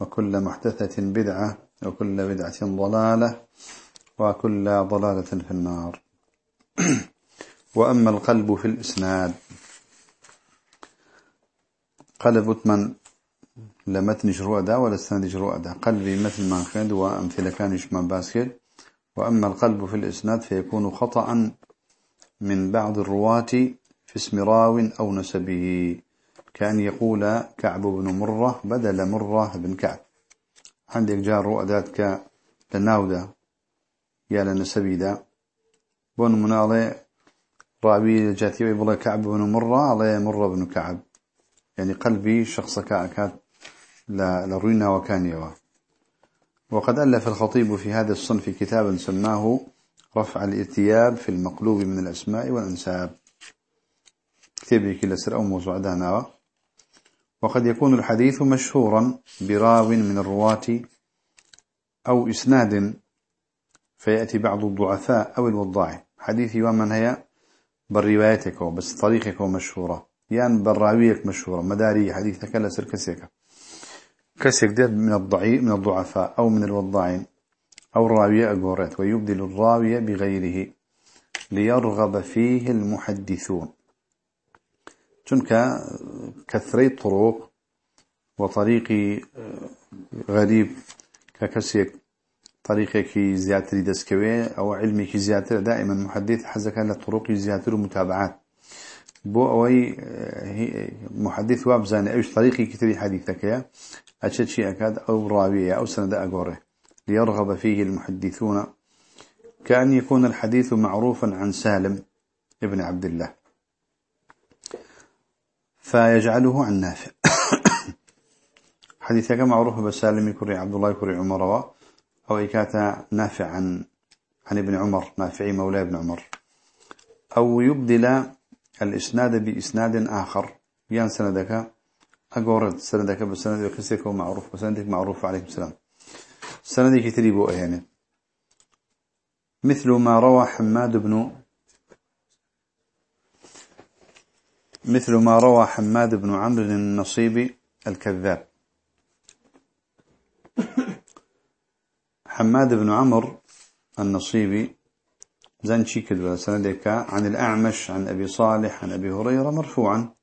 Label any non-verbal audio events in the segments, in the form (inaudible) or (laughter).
وكل محدثة بدعة وكل بدعة ضلالة وكل ضلالة في النار. (clears throat) وأما القلب في الإسناد قلب من لمتن جروء دا ولا استند جروء دا قلبي مثل ما خد وأمثلة كان يشمع باسكت وأما القلب في الإسناد فيكون خطأ من بعض الرواة في اسم راو أو نسبه. كان يقول كعب بن مرة بدل مرة بن كعب. عندك جار رؤدات لناودا يا لنسبي دا بون من علي رابي جاتي يقول كعب بن مرة علي مرة بن كعب. يعني قلبي شخص كأكاد لروينا وكان يوا وقد ألف الخطيب في هذا الصنف كتابا سماه رفع الارتياب في المقلوب من الأسماء والأنساب. كتابي كلا سر أو موضوع دهنا وقد يكون الحديث مشهورا براو من الرواة أو إسناد فيأتي بعض الضعفاء أو الوضاع. حديثي ومن هي بالروايتك بس طريقك مشهورة. يعني بالراويك مشهورة مداري حديثك لا سر كسيك. كسيك ده من الضعيف من الضعفاء أو من الوضاعين أو الراوية أقورات ويبدل الراوية بغيره ليرغب فيه المحدثون. چونك كثري طرق وطريقي آه، غريب ككسيك. طريقك زياتري دسكوي أو علمك زياتر دائما محدث حزك لطرق زياتر ومتابعات بو أوي آه، محدث وابزان أيش طريقي كتري حديثك؟ يا أشد أكاد أو راوية أو سند أقوره. ليرغب فيه المحدثون كأن يكون الحديث معروفا عن سالم ابن عبد الله. فيجعله عن نافع. (coughs) حديثك معروف بسالم يكري عبد الله يكري عمر أو إكاتا نافع عن عن ابن عمر نافعي مولى ابن عمر. أو يبدل الإسناد بإسناد آخر. يان سندك أقورد سندك بسند كسيك معروف وسندك معروف عليه السلام. سندك تريبو يعني مثل ما روى حماد بن مثل ما روى حماد بن عمرو النصيبي الكذاب. حماد بن عمرو النصيبي زنشي كذب سندك؟ عن الأعمش عن أبي صالح عن أبي هريرة مرفوعا.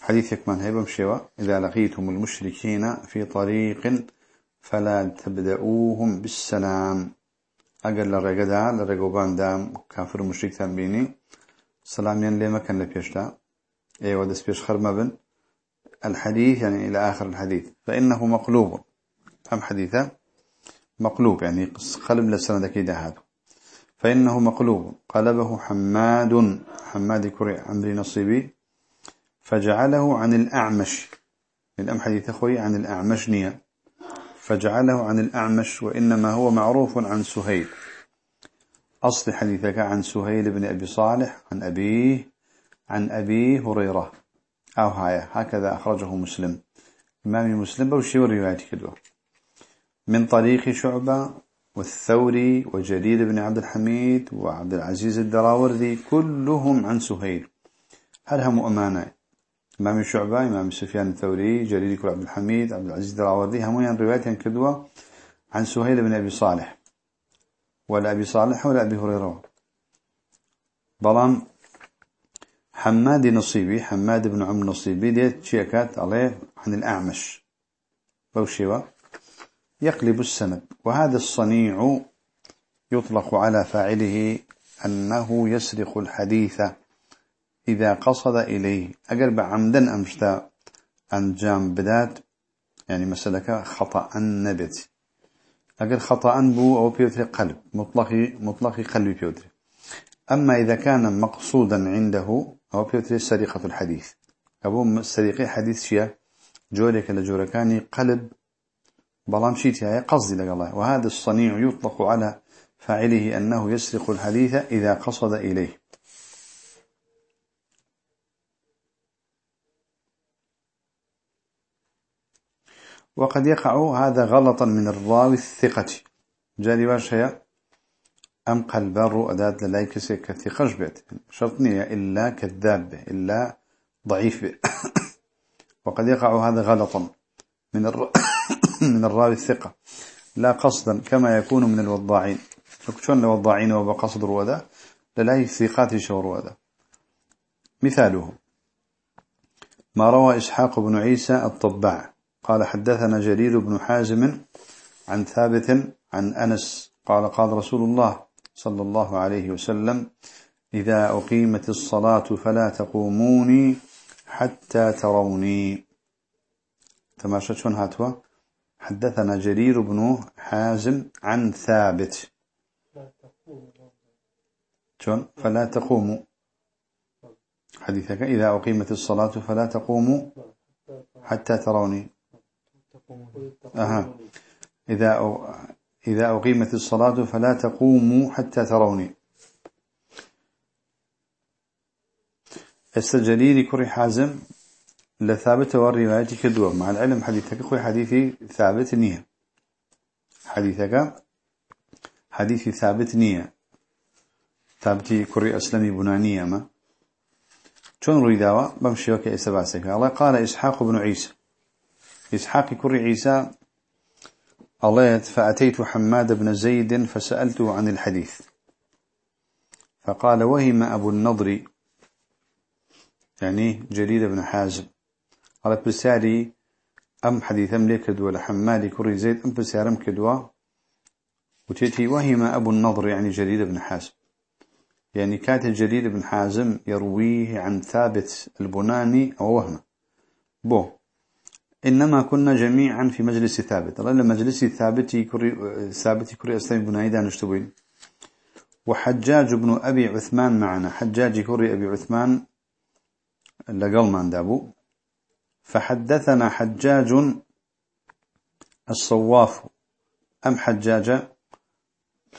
حديثك من هيبم شوى إذا لقيتم المشركين في طريق فلا تبدأوهم بالسلام. أقل لرقدا لرقوبان دام كافر مشرك تنبيني سلاميا لما كان لبيشتا أيوه دس بيش خرم بن. الحديث يعني إلى آخر الحديث. فإنه مقلوب. أم حديثة مقلوب يعني قلب لسنة كيدا هذا. فإنه مقلوب. قلبه حماد. حماد كري عمري نصيبي. فجعله عن الأعمش. الأم حديث أخوي؟ عن الأعمش نية. فجعله عن الأعمش وإنما هو معروف عن سهيل. أصل حديثك عن سهيل بن أبي صالح عن أبيه عن أبي هريرة. أو هاي هكذا أخرجه مسلم. إمام مسلم بوشي ورواياتي كدوة. من طريق شعبة والثوري وجرير بن عبد الحميد وعبد العزيز الدراوردي كلهم عن سهيل. هل هم أمانة؟ إمام شعبة إمام سفيان الثوري جرير بن عبد الحميد عبد العزيز الدراوردي هم روايات كدوة عن سهيل بن أبي صالح. ولا أبي صالح ولا أبي هريرة. بلان حماد نصيبي حماد بن عم نصيبي ديت شيكات عليه عن الأعمش. بوشيوه يقلب السند. وهذا الصنيع يطلق على فاعله أنه يسرق الحديث إذا قصد إليه. أقرب عمدا أمشتا أنجام بدات يعني مسألة خطأ نبت أقل خطأ بو أو بيوتري قلب مطلقي مطلقي قلبي بيوتري. أما إذا كان مقصودا عنده أو بيوتري سرقة الحديث. أبو سرقي حديث شيا جورك لجوركاني قلب بلام شيتي هي قصدي لك الله. وهذا الصنيع يطلق على فاعله أنه يسرق الحديث إذا قصد إليه. وقد يقع هذا غلطا من الراوي الثقة. جاري واش هي أم قلب أداة للايكس كثقة بيت شرطنية إلا كذاب إلا ضعيف به. (coughs) وقد يقع هذا غلطا من الر... (coughs) من الراوي الثقة. لا قصدا كما يكون من الوضاعين. شون الوضاعين وبقصد رودا للاي ثقات شو رودا مثاله. ما روى إسحاق بن عيسى الطباع. قال حدثنا جرير بن حازم عن ثابت عن أنس قال قال رسول الله صلى الله عليه وسلم إذا أقيمت الصلاة فلا تقوموني حتى تروني. تماشى شون هاتوا حدثنا جرير بن حازم عن ثابت. شون فلا تقوموا. حديثك إذا أقيمت الصلاة فلا تقوموا حتى تروني. أها. إذا إذا أقيمت الصلاة فلا تقوموا حتى تروني. استجليل كري حازم لثابت والرواية كدوة. مع العلم حديثك خوي حديثي ثابت نية. حديثك حديثي ثابت نية. ثابتي كري أسلمي بنانية ما. شون روي داوة بمشي وكي إسباسك الله قال إسحاق بن عيسى إسحاق كري عيسى الله فأتيت حماد بن زيد فسألته عن الحديث. فقال وهم أبو النضر. يعني جرير بن حازم. قال بساري أم حديث أملك دول حماد كري زيد أم بسارم كدوا وتيتي وهم أبو النضر. يعني جرير بن حازم. يعني كاتب جرير بن حازم يرويه عن ثابت البناني أو وهم بو إنما كنا جميعا في مجلس ثابت. الله مجلس ثابت كري ثابت كري أسلام بن عيدان اشتبين وحجاج بن أبي عثمان معنا. حجاج كري أبي عثمان لقل من دابو فحدثنا حجاج الصواف. أم حجاج؟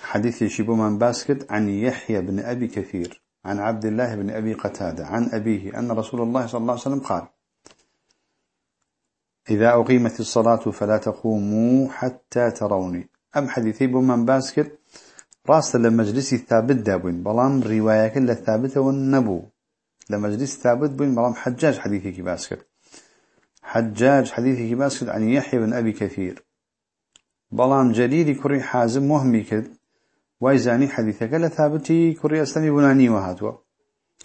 حديث شبو من باسكت عن يحيى بن أبي كثير عن عبد الله بن أبي قتادة عن أبيه أن رسول الله صلى الله عليه وسلم قال إذا أقيمت الصلاة فلا تقوموا حتى تروني. أم حديثي بمن باسكت راس لمجلس ثابت دابين بلان رواية كل ثابتة والنبو. لمجلس ثابت بين بلان حجاج حديثي كي باسكت حجاج حديثي كي باسكت عن يحيى بن أبي كثير. بلان جليل كري حازم مهمي كد وايزاني حديثك لثابتي كري أسلمي بناني وهاتوا.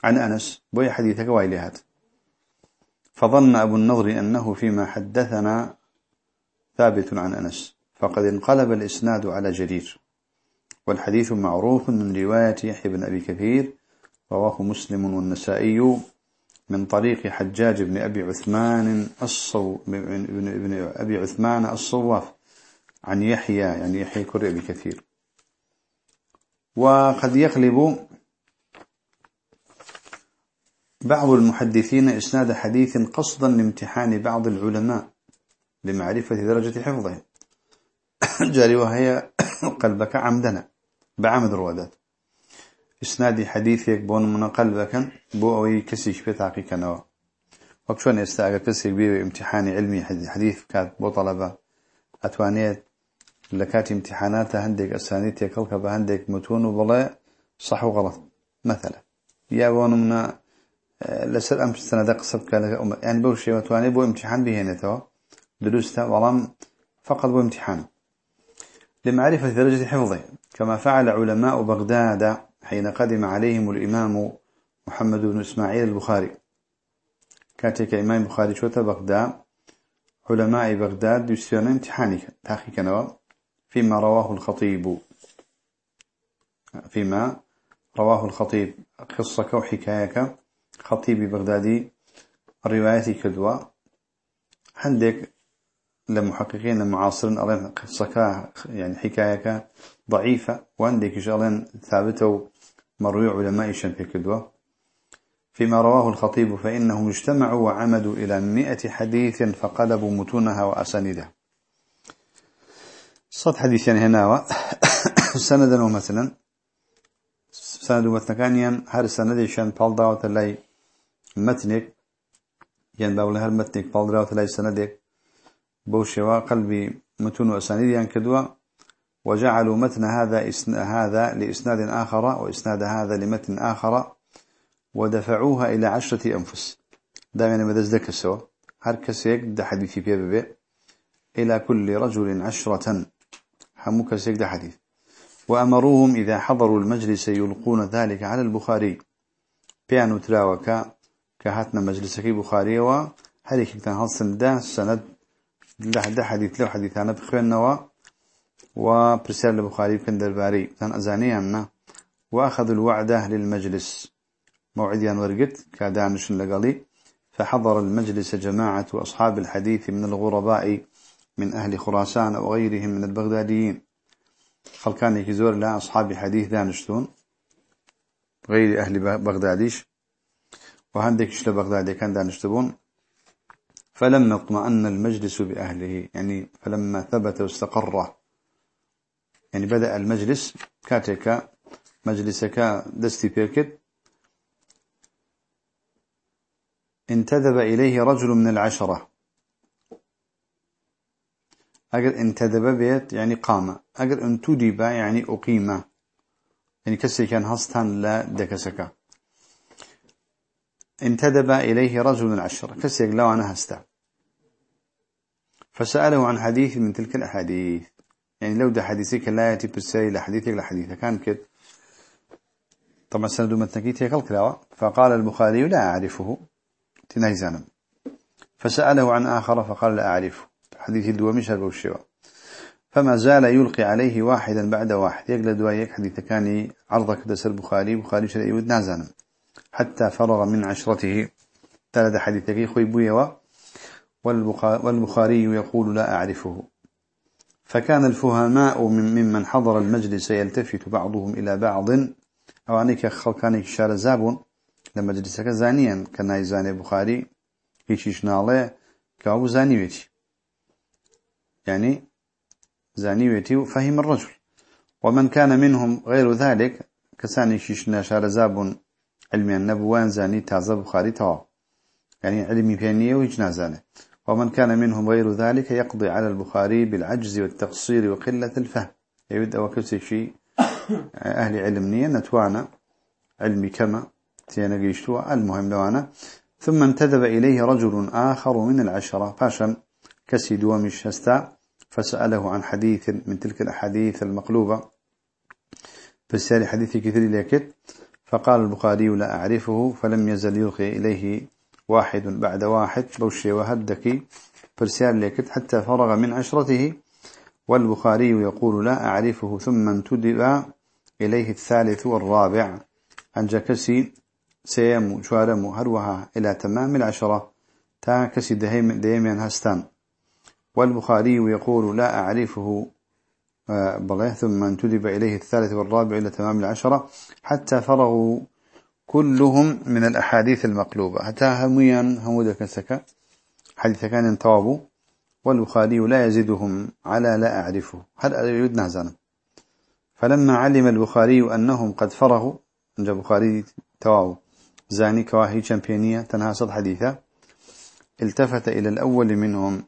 عن أنس بوي حديثك وايلي هات. فظن أبو النضر أنه فيما حدثنا ثابت عن أنس فقد انقلب الإسناد على جرير. والحديث معروف من رواية يحيى بن أبي كثير رواه مسلم والنسائي من طريق حجاج بن أبي عثمان الصو بن أبي عثمان الصواف عن يحيى يعني يحيى كر أبي كثير. وقد يقلب بعض المحدثين إسناد حديث قصدا لامتحان بعض العلماء لمعرفة درجة حفظه. (coughs) جاري وهي (coughs) قلبك عمدنا. بعمد روادات إسناد حديثك بون من قلبك بو أوي كسيش في تعقيق نوا وكشون يستاقى كسيك بيه امتحان علمي حديث كات بو طلبة. أتوانيت لكات امتحانات هندك أسانيت يكلك بهندك متون وبلا صح وغلط. مثلا. يا بون من لسر أم سنة قصب كان يعني بو شيء وتواني بو امتحان بهنته دروسته ولم فقط بو امتحان. لمعرفة درجة حفظه. كما فعل علماء بغداد حين قدم عليهم الإمام محمد بن إسماعيل البخاري. كاتك إمام بخاري شوتا بغداد. علماء بغداد يسيون امتحانك. تاخي كنوا. فيما رواه الخطيب. فيما رواه الخطيب. قصة وحكاية خطيب بغدادي الرواية كدوة. عندك لمحققين المعاصرين ألين قصة يعني حكاية ضعيفة. وعندك إشارين ثابتة مروي علماء في كدوة. فيما رواه الخطيب فإنهم اجتمعوا وعمدوا إلى مئة حديث فقلبوا متونها وأساندها صد حديث يعني هنا (coughs) سندا ومثلا. سند ومثلا كان هر سند يشان بالدا وتلاي متنك ين باول هر متنك بالدا وتلاي سندك بوشوا قلبي متون وأسانيد ين كدوا. وجعلوا متن هذا هذا لإسناد آخر وإسناد هذا لمتن آخر. ودفعوها إلى عشرة أنفس. دائما مدز ذلك السوا. هر كسيك ده حديثي بيه إلى كل رجل عشرة. همو كسيك ده حديث. وأمروهم إذا حضروا المجلس يلقون ذلك على البخاري. بيانو تراوكا. كهاتنا مجلسكي بخاري وهذه كان هالسن ده سند ده حديث له حديثانا بخواننا وبرسال البخاري كان درباري كان أزانيا وأخذوا الوعدة للمجلس موعديان ورقت كادانش لقالي فحضر المجلس جماعة أصحاب الحديث من الغرباء من أهل خراسان وغيرهم من البغداديين. خلقان يكزور لا أصحاب حديث دانشتون. غير أهل بغداديش. وهندك شل بغدادي كان دانشتبون فلما اطمأن المجلس بأهله يعني فلما ثبت واستقر. يعني بدأ المجلس كاتك مجلسك دستي بيركت. انتدب إليه رجل من العشرة. أجر انتدب بيت يعني قام. أجر انتدب يعني أقيم. يعني كسي كان هستان لا دكسك انتدب إليه رجل من العشرة كسي لو أنا هستا. فسأله عن حديث من تلك الأحاديث. يعني لو ده حديثك لا يأتي بالسيل لحديثك لحديثك كان كده طبعا سند متنكيت هيك الكلاوة فقال البخاري لا أعرفه. تنهزانم فسأله عن آخر فقال لا أعرفه. حديث الدوامش هذا الشيء فما زال يلقي عليه واحدا بعد واحد. يقل دوايك حديث كان عرضك دس البخاري بخاري شرعي ودنازانم حتى فرغ من عشرته. ثلاث حديثك خوي والبخاري يقول لا أعرفه. فكان الفهماء ممن حضر المجلس يلتفت بعضهم إلى بعض. أو أنك خلقانك شارزاب لما جلسك زانيا. كان زاني بخاري. هيش ناله. كأبو زاني ويتي يعني زاني ويتي فهم الرجل. ومن كان منهم غير ذلك كساني شيشنا شارزاب علمي النبوان زاني تازا بخاري توا يعني علمي بيانية ويجنا زاني ومن كان منهم غير ذلك يقضي على البخاري بالعجز والتقصير وقلة الفهم. يبدأ وكسي شيء. (coughs) أهل علمنية نتوانا. علمي كما تيانا قيشتوا. المهم لوانا. ثم انتدب إليه رجل آخر من العشرة. فاشا كسي دوامش هستا. فسأله عن حديث من تلك الأحاديث المقلوبة. فالسالي حديث كثير ليكت فقال البخاري لا أعرفه فلم يزل يلقي إليه واحد بعد واحد. بوشي وهدك فرسال ليكت حتى فرغ من عشرته. والبخاري يقول لا أعرفه ثم انتدب إليه الثالث والرابع. عن جكسي سيم شوارم هروها إلى تمام العشرة. تاكسي ديمين هستان. والبخاري يقول لا أعرفه بغيه ثم انتدب إليه الثالث والرابع إلى تمام العشرة حتى فرغوا كلهم من الأحاديث المقلوبة. حتى هميا همودة كسكا حديث كان انتوابوا والبخاري لا يزيدهم على لا أعرفه. هل يريد نهزانا؟ فلما علم البخاري أنهم قد فرغوا جاء بخاري توابوا زاني كواهي شامبيونية تنهى حديثة. التفت إلى الأول منهم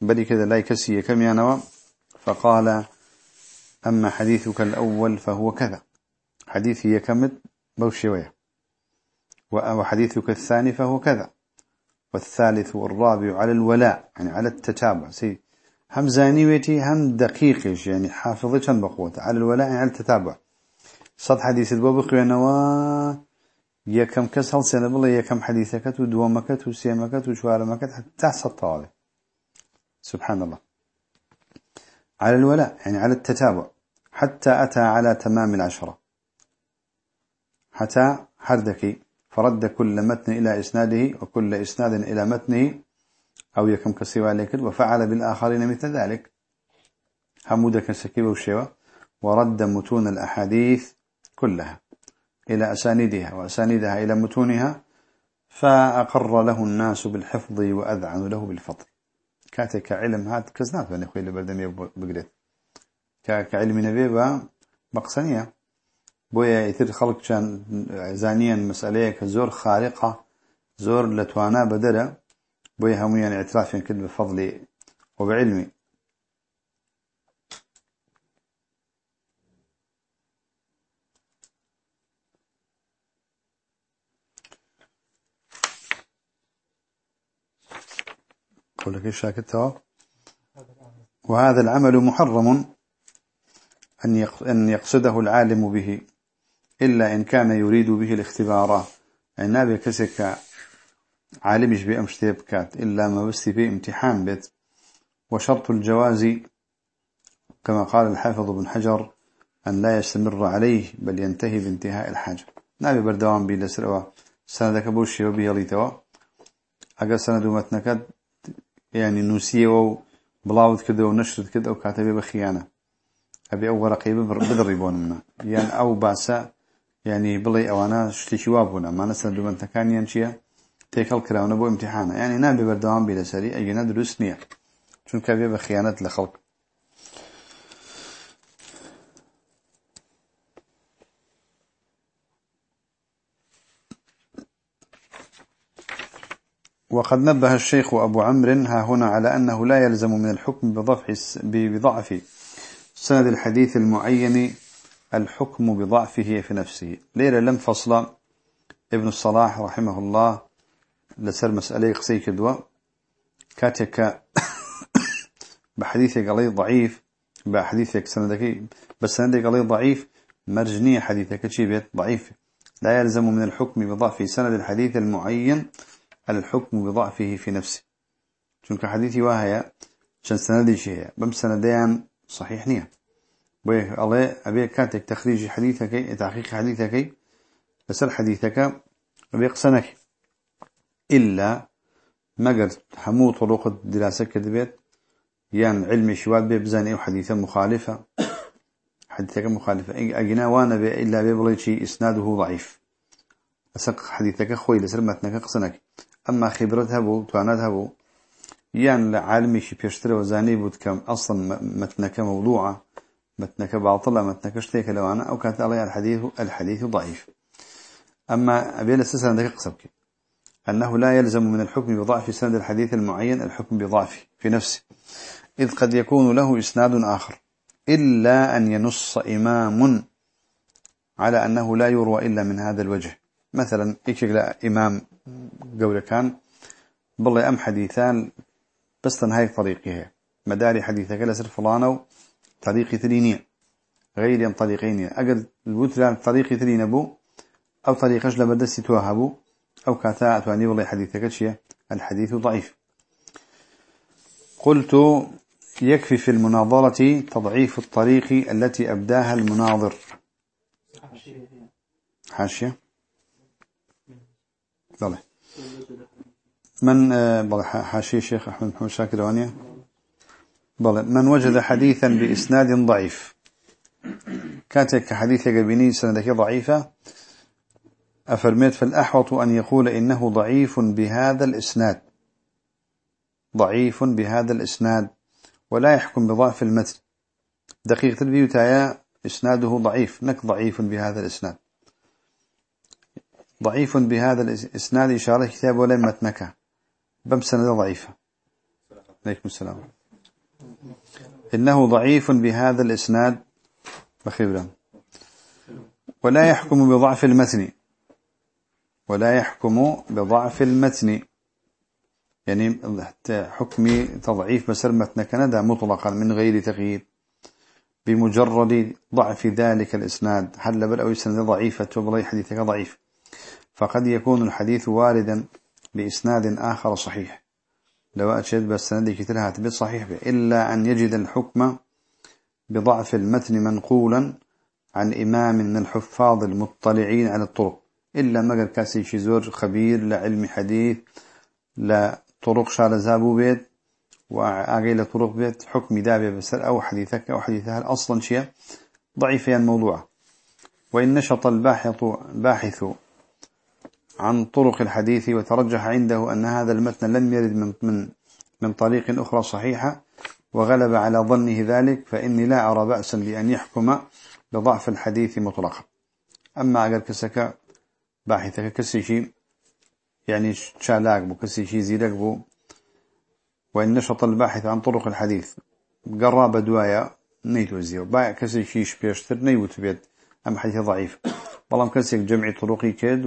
بل كذا لا يكسي كم ينوى فقال أما حديثك الأول فهو كذا. حديثي يكمد بوشوية وحديثك الثاني فهو كذا. والثالث والرابع على الولاء يعني على التتابع. سي هم زانيوتي هم دقيقش يعني حافظة بقوة؟ على الولاء يعني على التتابع. صد حديث البوبق ونوا يكم كس هل سنة بلا يكم حديثك ودوامك وسيمك وشوارمك حتى سطاوي سبحان الله. على الولاء يعني على التتابع حتى أتى على تمام العشرة. حتى حردك فرد كل متن إلى إسناده وكل إسناد إلى متنه أو يكم كسيوا عليك وفعل بالآخرين مثل ذلك. حمودك سكيب وشيوة ورد متون الأحاديث كلها إلى أسانيدها وأسانيدها إلى متونها فأقر له الناس بالحفظ وأذعنوا له بالفضل. كاتك علم هاد كزنات بني خوي لبردمي بقريت كعلم نبي بقسنية بويا يتر خلق كان زانيا مسألة كزور خارقة زور لتوانا بدرة بويا هميا يعني اعتراف كد بفضلي وبعلمي قول لك وهذا العمل محرم أن يقصده العالم به إلا إن كان يريد به الاختبار. يعني نابي كسك عالمش بأمشتي بكات إلا ما بستي به امتحان بيت. وشرط الجواز كما قال الحافظ بن حجر أن لا يستمر عليه بل ينتهي بانتهاء الحاجة. نابي بردوان بي لسروا سندك بوشي وبه يليتوا أقل سند متنكد ینی نووسیەوە و بڵاوت کردەوە نەشرت کرد ئەو کاتە بێ بە خیانە. ئەبێ ئەو وەرەقەی ببڕ بدڕی بۆ منە یان ئەو باسە ینی بڵێ ئەوانە شتێکی وا بوون ئەمانە سەردومەنتەکانیان چییە؟ تێکەڵ کراونە بۆ ئیمتحانە. ینی نابێ بەردەوام بێ لەسەری ئەگەنە دروست نییە. چونکە بێ بە خیانەت لە خەڵک. وقد نبه الشيخ أبو عمرو ها هنا على أنه لا يلزم من الحكم بضعف بضعف سند الحديث المعين الحكم بضعفه في نفسه. ليلة لم فصل. ابن الصلاح رحمه الله لسر مسألة قصي كدوة. كاتك (coughs) بحديث قلي ضعيف. بحديثك سندك بس سندك قلي ضعيف. مرجنية حديثك بيت ضعيف. لا يلزم من الحكم بضعف سند الحديث المعين الحكم بضعفه في نفسه. شنك حديثي واهية شن سندي شيء بم سنديان صحيح نية بيه الله أبي كاتك تخريج حديثك تحقيق حديثك بسر حديثك بيقسنك إلا مقر حمو طرق الدراسة كذبت يان علمي شواد بيبزان أو حديثا مخالفة حديثك مخالفة أجنا وأنا بي إلا بيبلي شيء إسناده ضعيف أسق حديثك خوي لسر متنك قسنك أما خبرتها بو توانتها بو يان لعالمي شي بيشتري وزاني بود كم أصلا متنك موضوعة متنك باطلة متنك اشتيك لو أنا أو كانت علي الحديث الحديث ضعيف. أما أبي الأساس عندك قصبك أنه لا يلزم من الحكم بضعف سند الحديث المعين الحكم بضعفه في نفسه. إذ قد يكون له إسناد آخر. إلا أن ينص إمام على أنه لا يروى إلا من هذا الوجه. مثلا لا إمام قول كان بالله أم حديثان بس تنهاي طريقها. مداري حديثك لسر فلانو طريقي ثرينية غير ين طريقين أقل الوتر طريقي ثرين أبو أو طريقش لبدس توهبو أو كاتا أتواني والله حديثك شيء. الحديث ضعيف. قلت يكفي في المناظرة تضعيف الطريق التي أبداها المناظر. حاشية. بله من بله حاشية شيخ أحمد محمد شاكر وانيا بله من وجد حديثا بإسناد ضعيف. كاتك حديث قبيني سندك ضعيفة. أفرميت فالأحوط أن يقول إنه ضعيف بهذا الإسناد. ضعيف بهذا الإسناد. ولا يحكم بضعف المتن. دقيقة البيوتايا إسناده ضعيف. نك ضعيف بهذا الإسناد. ضعيف بهذا الإسناد إشارة كتاب ولا متنك بمسند ضعيفة. عليكم السلام. إنه ضعيف بهذا الإسناد. بخبرا. ولا يحكم بضعف المتن. ولا يحكم بضعف المتن. يعني حكم تضعيف مسر متنك ندى مطلقا من غير تغيير. بمجرد ضعف ذلك الإسناد. حل بل أو يسند ضعيفة. وبلي حديثك ضعيف. فقد يكون الحديث واردا بإسناد آخر صحيح. لو أشهد بالسند كتلها تبت صحيح به. إلا أن يجد الحكم بضعف المتن منقولا عن إمام من الحفاظ المطلعين على الطرق. إلا مقر كاسي شزور خبير لعلم حديث لطرق شال زابو بيت وعقيل طرق بيت حكم دابي بسر أو حديثك أو حديثها أصلا شيء ضعيفيا موضوع وإن نشط الباحث باحث عن طرق الحديث وترجح عنده أن هذا المتن لم يرد من من من طريق أخرى صحيحة وغلب على ظنه ذلك فإني لا أرى بأسا بأن يحكم بضعف الحديث مطلقا. أما أقل كسك باحثك كسيشي يعني شالاك بو كسيشي زيدك بو وإن نشط الباحث عن طرق الحديث قراب دوايا نيتوزيو باع كسيشي شبيشتر نيوت بيت أم حديث ضعيف. بلام كسيك جمع طرقي كد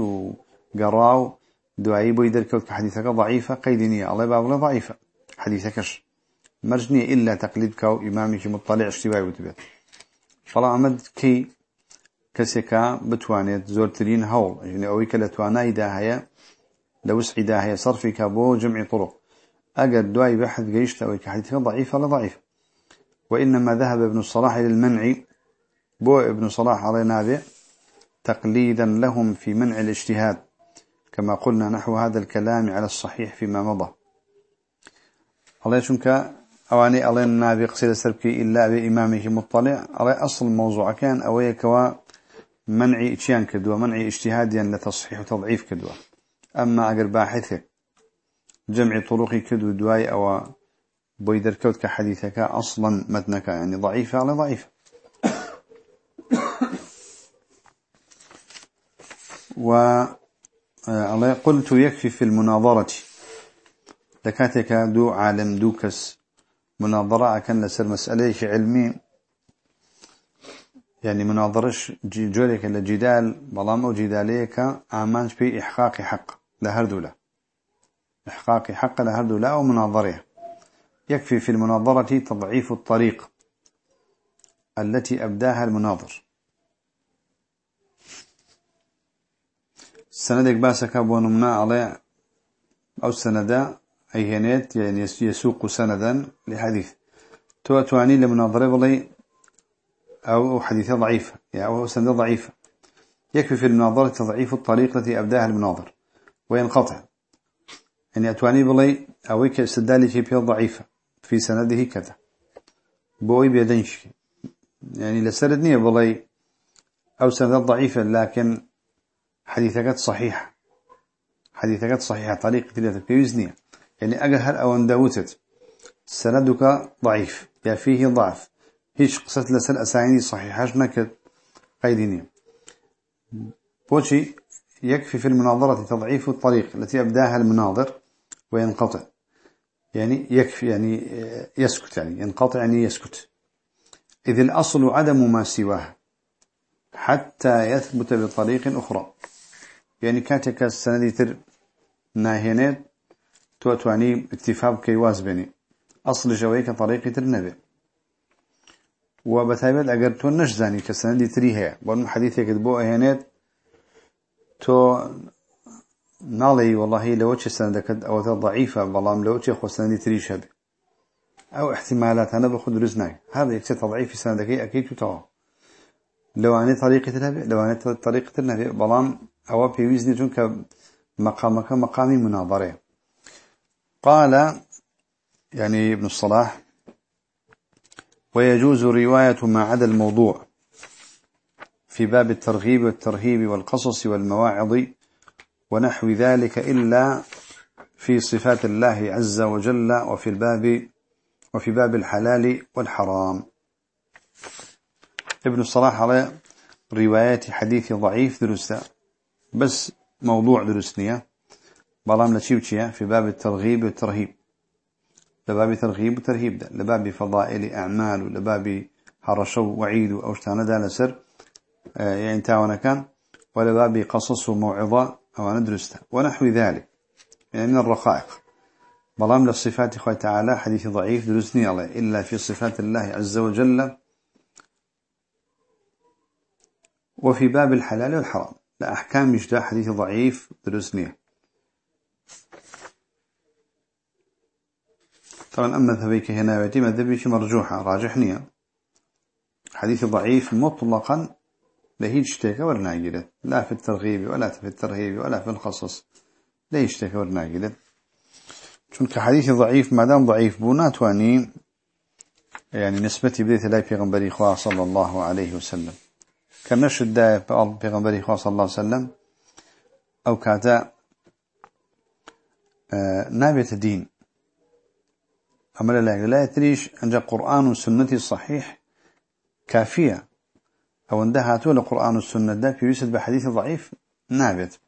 وقراو دعائي بو يدركوت كحديثك ضعيفة قيدنية الله بابنا ضعيفة. حديثكش مرجني إلا تقليدك إمامك مطلع اشتباهي وتبيت. فلا عمد كي كسيكا بتوانيت زورترين هول. يعني أوي كالتوانا إداهية لوسع إداهية صرفك بو جمع طرق. أقد دعائي بحث قيشت أوي كحديثك ضعيفة لا ضعيفة. وإنما ذهب ابن الصلاح للمنع. بو ابن صلاح على نابع تقليدا لهم في منع الاجتهاد. كما قلنا نحو هذا الكلام على الصحيح فيما مضى. الله يشنك أواني الله النابي قصيد سربكي إلا بإمامه مطلع. على أصل الموضوع كان أوي كوا منع إتيان كدوا منع إجتهاديا لتصحيح وتضعيف كدوا. أما أقر باحثة جمع طرق كدو دواي أو بويدر كوت كحديثك أصلا متنك يعني ضعيفة على ضعيفة. و الله قلت يكفي في المناظرة. دكاتك دو عالم دوكس مناظرة كان لسر مسألة علمي. يعني مناظرش جولك الجدال بلام أو جداليك عمانش في إحقاق حق لهر دولة إحقاق حق لهر دولة أو مناظرة. يكفي في المناظرة تضعيف الطريق التي أبداها المناظر. سندك باسك بونمنا على أو سندا أي هنيت يعني يسوق سندا لحديث. تو تواني لمناظرة بلي أو حديثة ضعيفة يعني أو سندة ضعيفة يكفي في المناظرة تضعيف الطريق التي أبداها المناظر وينقطع. يعني أتواني بلي أو استدالي شيء ضعيفة في سنده كذا. بوي بيدنش يعني لسردني بلي أو سندة ضعيفة لكن حديثك صحيحة حديثك صحيحة طريقة لا تبيوزنية يعني أجهر أو أندوتت سندك ضعيف. يا فيه ضعف. هيش قصة لسل أساني صحيحة نكد قيديني. بوشي يكفي في المناظرة تضعيف الطريق التي أبداها المناظر وينقطع. يعني يكفي يعني يسكت يعني. ينقطع يعني يسكت. إذ الأصل عدم ما سواه حتى يثبت بطريق أخرى. يعني كاتك السنة تر ناهينات تواني اكتفاب كيواز بني أصل جويك طريقة النبي وبتايبت أجر تو نجزاني كسنة تري هي بون حديثك تبو أهينات تو نالي والله لو تش سندك أو ضعيفة بلام لو تش خو سنة تري شبه أو احتمالات أنا بخد رزناك هذا يكسر تضعيف في سندك أكيد تتوه لو أنا طريقة النبي لو أنا طريقة النبي بلام أو بيوزني جنك مقامك مقام مناظرة قال يعني ابن الصلاح ويجوز رواية ما عدا الموضوع في باب الترغيب والترهيب والقصص والمواعظ ونحو ذلك إلا في صفات الله عز وجل وفي الباب وفي باب الحلال والحرام. ابن الصلاح على روايات حديث ضعيف درسته. بس موضوع درسنية بلام لشيوتشيا في باب الترغيب والترهيب. لباب ترغيب وترهيب ده. لباب فضائل أعمال ولباب هرشو وعيد أو شتانا ده لسر. آه، يعني تاونا كان. ولباب قصص وموعظة أو ندرسته ونحو ذلك. يعني من الرقائق. بلام للصفات إخوة تعالى. حديث ضعيف درسني الله. إلا في صفات الله عز وجل. وفي باب الحلال والحرام. لأحكام مجدى حديث ضعيف درسنيه طبعا أما ذهبيك هنا يأتي مذهبيك مرجوحة راجحنية حديث ضعيف مطلقا لا يشتك ورناجلة لا في الترغيب ولا في الترهيب ولا في القصص لا يشتك ورناجلة چونك حديث ضعيف ما دام ضعيف بونات واني يعني نسبتي بديت لا في غنبري صلى الله عليه وسلم. كنشد داية بيغنبري خواه صلى الله وسلم أو كاتا آه، نابت الدين. أما لا لا يتريش أن قرآن وسنة الصحيح كافية. أو عندها تولى قرآن والسنة ده في يسد بحديث ضعيف نابت.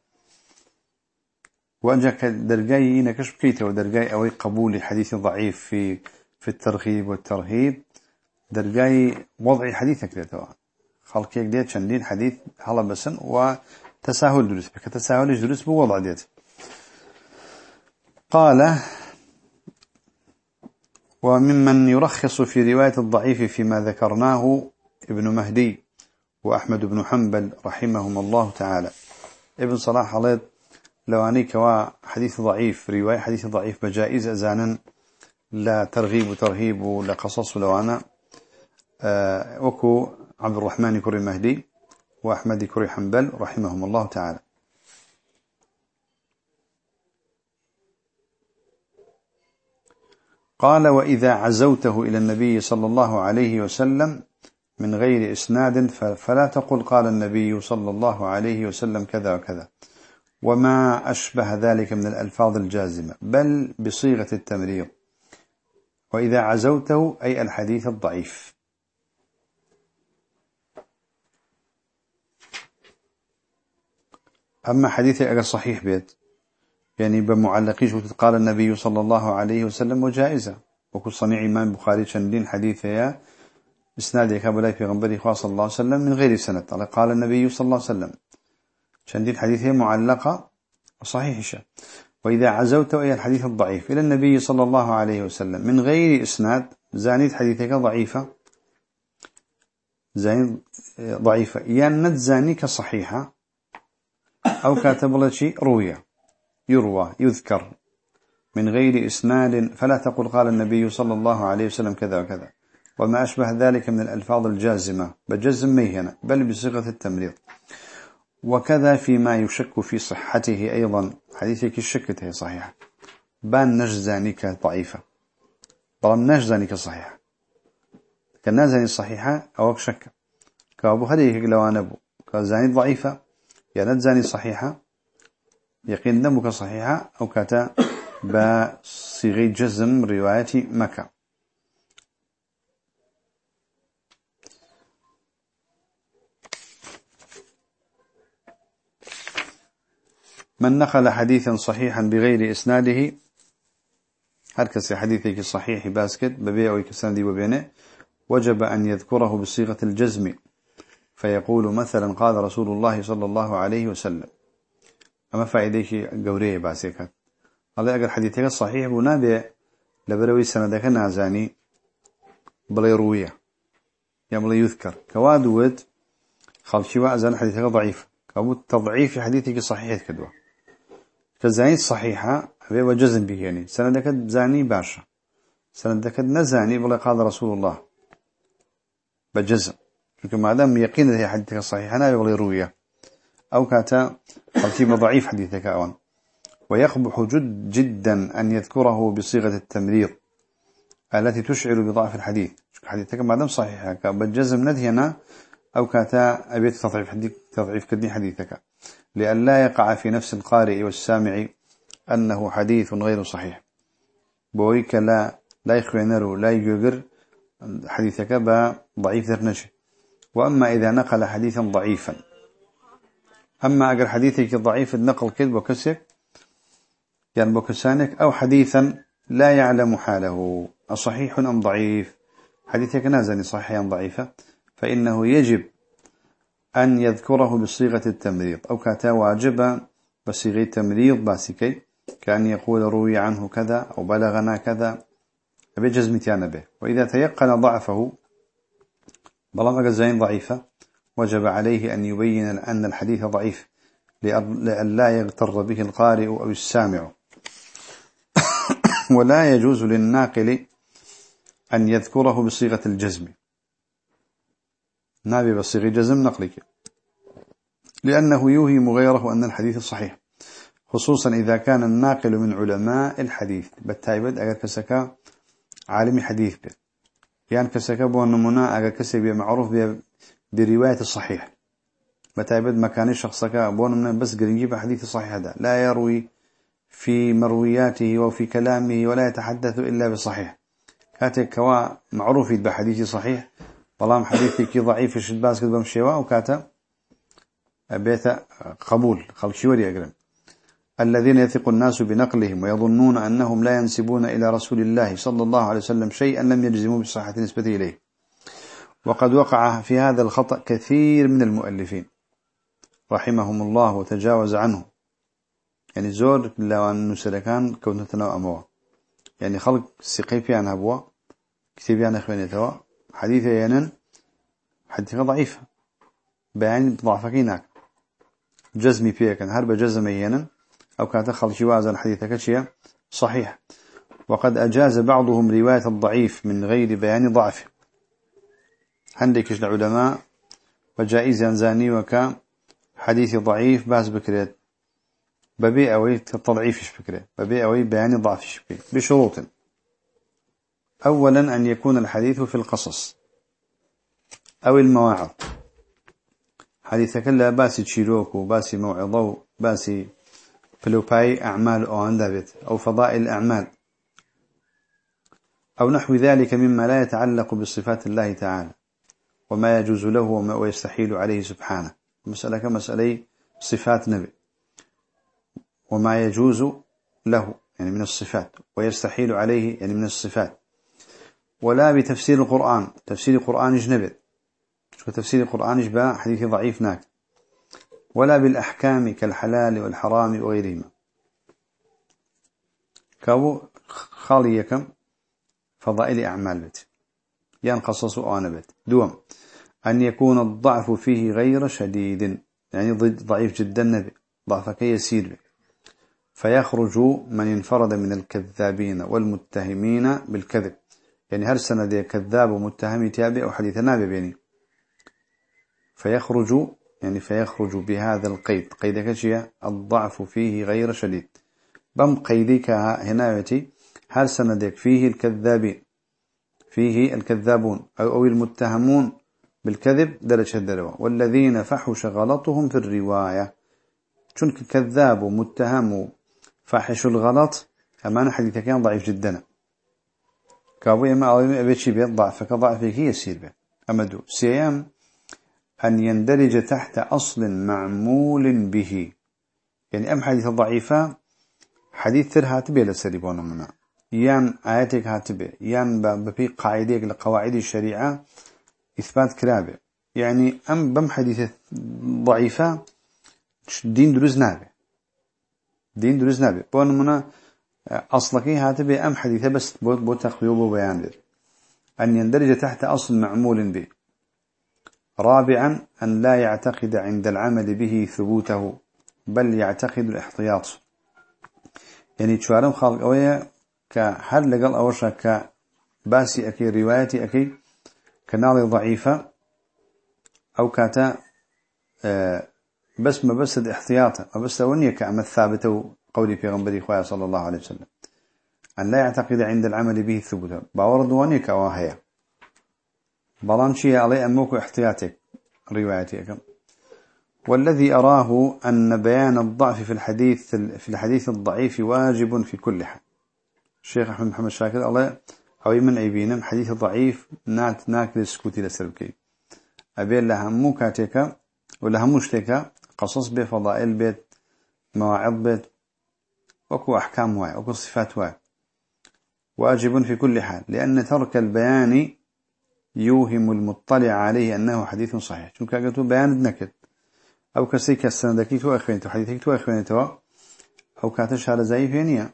وأنجا درجاي إنا كشف كيته أوي قبول حديث ضعيف في في الترغيب والترهيب. درجاي وضع حديثك ده توا خلق ديت شندين حديث هلا بسن وتساهل دروس بك تساهل دروس بوضع ديت قال وممن يرخص في رواية الضعيف فيما ذكرناه ابن مهدي وأحمد بن حنبل رحمهم الله تعالى. ابن صلاح عليه لو أنيك حديث ضعيف رواية حديث ضعيف بجائز أزانا لا ترغيب وترهيب ولا قصص لو أنا آه، وكو عبد الرحمن كري مهدي وأحمد كري حنبل رحمهم الله تعالى. قال وإذا عزوته إلى النبي صلى الله عليه وسلم من غير إسناد فلا تقل قال النبي صلى الله عليه وسلم كذا وكذا. وما أشبه ذلك من الألفاظ الجازمة بل بصيغة التمريض. وإذا عزوته أي الحديث الضعيف. أما حديثي أجل صحيح بيت. يعني بمعلقيش قال النبي صلى الله عليه وسلم وجائزة. وكل صنيع إمام بخاري شندين حديثة إسنادك أبو في غنبري صلى الله عليه وسلم من غير سنة قال النبي صلى الله عليه وسلم. شندين حديثه معلقة وصحيحة وإذا عزوت إلى الحديث الضعيف إلى النبي صلى الله عليه وسلم. من غير إسناد زانيت حديثك ضعيفة. زاني ضعيفة. يعني زانيك صحيحة. أو كاتب لك روية يروى يذكر من غير إسناد فلا تقل قال النبي صلى الله عليه وسلم كذا وكذا. وما أشبه ذلك من الألفاظ الجازمة بجزم ميهنة بل بصيغة التمريض. وكذا فيما يشك في صحته أيضا. حديثك الشكته صحيحة بان نجزانك ضعيفة. بلام نجزانك صحيحة. كان صحيحة أو شك. كابو هذه لو أنا أبو كزاني ضعيفة يا نجزاني صحيحة يقين دمك صحيحة أو كاتا بصيغي جزم رواية مكة. من نقل حديثا صحيحا بغير إسناده هركس حديثك صحيح باسكت ببيع ويكساندي وبينه وجب أن يذكره بصيغة الجزم. فيقول مثلا قال رسول الله صلى الله عليه وسلم. أما فائديك قورية باسكت الله أقل حديثك صحيح ونابع لبروي سندك نازاني بلا يرويه يا بلا يذكر. كوادود خلشي وأزان حديثك ضعيف. كابو تضعيف حديثك صحيح كدوة. كزاني صحيحة هذا وجزم به يعني. سندك زاني باشا. سندك نزاني بلا قال رسول الله. بجزم. لكن ما دام يقين هي حديثك صحيحة لا يغلي روية أو كاتا ترتيب ضعيف حديثك أوان ويقبح جد جدا أن يذكره بصيغة التمريض التي تشعر بضعف الحديث. حديثك ما دام صحيحة بجزم ندهنا أو كاتا أبيت تضعيف حديث تضعيف كدني حديثك لأن لا يقع في نفس القارئ والسامع أنه حديث غير صحيح. بويك لا لا يخوينر لا يجر حديثك ضعيف ذرنش وأما إذا نقل حديثا ضعيفا. أما أجر حديثك ضعيف النقل كذب وكسك يعني بكسانك أو حديثا لا يعلم حاله. أصحيح أم ضعيف؟ حديثك نازل صحيحا ضعيفا فإنه يجب أن يذكره بصيغة التمريض أو كاتا واجب بصيغة التمريض باسكي كأن يقول روي عنه كذا أو بلغنا كذا. بجزم تيانا به. وإذا تيقن ضعفه بلغ زين ضعيفة وجب عليه أن يبين أن الحديث ضعيف لأن لا يغتر به القارئ أو السامع. (coughs) ولا يجوز للناقل أن يذكره بصيغة الجزم. نابي بصيغ جزم نقلك. لأنه يوهم غيره أن الحديث صحيح خصوصا إذا كان الناقل من علماء الحديث. بالتايبد أجر كسكا عالم حديث به يعني كسكا بو النمونا أجر كسي معروف برواية الصحيح. بتايبد مكان شخصك بو من بس قرنجيب حديث صحيح هذا. لا يروي في مروياته وفي كلامه ولا يتحدث إلا بصحيح. كاتك كوا معروف بحديث صحيح. والله حديثك ضعيف شد باس قد بمشيوا وكاتا بيت قبول. خلق وري أقرن الذين يثق الناس بنقلهم ويظنون أنهم لا ينسبون إلى رسول الله صلى الله عليه وسلم شيئا لم يجزموا بصحة نسبة إليه. وقد وقع في هذا الخطأ كثير من المؤلفين رحمهم الله وتجاوز عنه. يعني زور لو أن نسلكان كونتنا أموا. يعني خلق سقيفي عن أبوا كتابي عن أخواني توا. حديث ينن حديث ضعيف. بيان ضعفك هناك. جزمي فيها كان هرب جزم ينن. أو كانت خلق وازن حديثك شيء صحيح. وقد أجاز بعضهم رواية الضعيف من غير بيان ضعفه عندك العلماء؟ وجائز ينزاني وكا حديث ضعيف باس بكريت ببيع أوي تضعيفش بكريت ببيع أوي بيان ضعفش بكريت بشروط. أولا أن يكون الحديث في القصص أو المواعظ. حديثك لا باسي تشيروك وباسي موعظة وباسي فلوباي أعمال أو أندبت أو فضائل الأعمال أو نحو ذلك مما لا يتعلق بصفات الله تعالى وما يجوز له ويستحيل عليه سبحانه. مسألة كمسألة صفات نبي. وما يجوز له يعني من الصفات ويستحيل عليه يعني من الصفات. ولا بتفسير القرآن تفسير القرآن جنبت تفسير القرآن جبا حديث ضعيف ناك ولا بالأحكام كالحلال والحرام وغيرهما. كابو خاليكم فضائل أعمال بيت. ينقصص آن بيت. دوم أن يكون الضعف فيه غير شديد يعني ضعيف جدا نبي. ضعفك يسير فيخرج من انفرد من الكذابين والمتهمين بالكذب. يعني هل سنة كذاب ومتهم تابع أو حديث نابع بيني. فيخرج يعني فيخرج بهذا القيد. قيدك شيء الضعف فيه غير شديد. بم قيدك هنا يتي هل سندك فيه الكذابين؟ فيه الكذابون أو, أو المتهمون بالكذب درجة الدلوة والذين فحش غلطهم في الرواية. شنك كذاب ومتهم فحش الغلط أمان حديثك كان ضعيف جدا. كابو يما أبيتشي بيت ضعفك ضعفك يسير به أمدو سيام أن يندرج تحت أصل معمول به. يعني أم حديث ضعيفة؟ حديث ثر هاتبه لسريبون منا. يان آياتك هاتبه يان بفي قاعدة لقواعد الشريعة إثبات كرابه يعني أم بم حديث ضعيفة؟ دين دروز نابه. دين دروز نابه. بون منا أصلك هاتبه أم حديثة بس بو, بو تقويب وبيان ده أن يندرج تحت أصل معمول به. رابعا أن لا يعتقد عند العمل به ثبوته بل يعتقد الاحتياط. يعني تشوارم خالق أويا كهل لقل أوشا كباسي أكي روايتي أكي كنالي ضعيفة أو كاتا آه، بس ما بس الاحتياط بس ونيا كأما الثابتة قولي في غنبري خواه صلى الله عليه وسلم. أن لا يعتقد عند العمل به ثبوته. باورد ونيا كواهيا بلان شيء علي أموك احتياطك روايتك والذي أراه أن بيان الضعف في الحديث في الحديث الضعيف واجب في كل حال. الشيخ أحمد محمد شاكر الله أو من عيبين حديث ضعيف نات ناكل سكوتي لسربكي أبين لها ولا هموشتك قصص بفضائل بيت مواعظ بيت وكو أحكام واي وكو صفات واي. واجب في كل حال لأن ترك البيان يوهم المطلع عليه أنه حديث صحيح. شو كاقتو بيان نكت أو كسيك السندكي تو أخوينتو حديثك تو أخوينتو أو كاتش هذا زي فينيا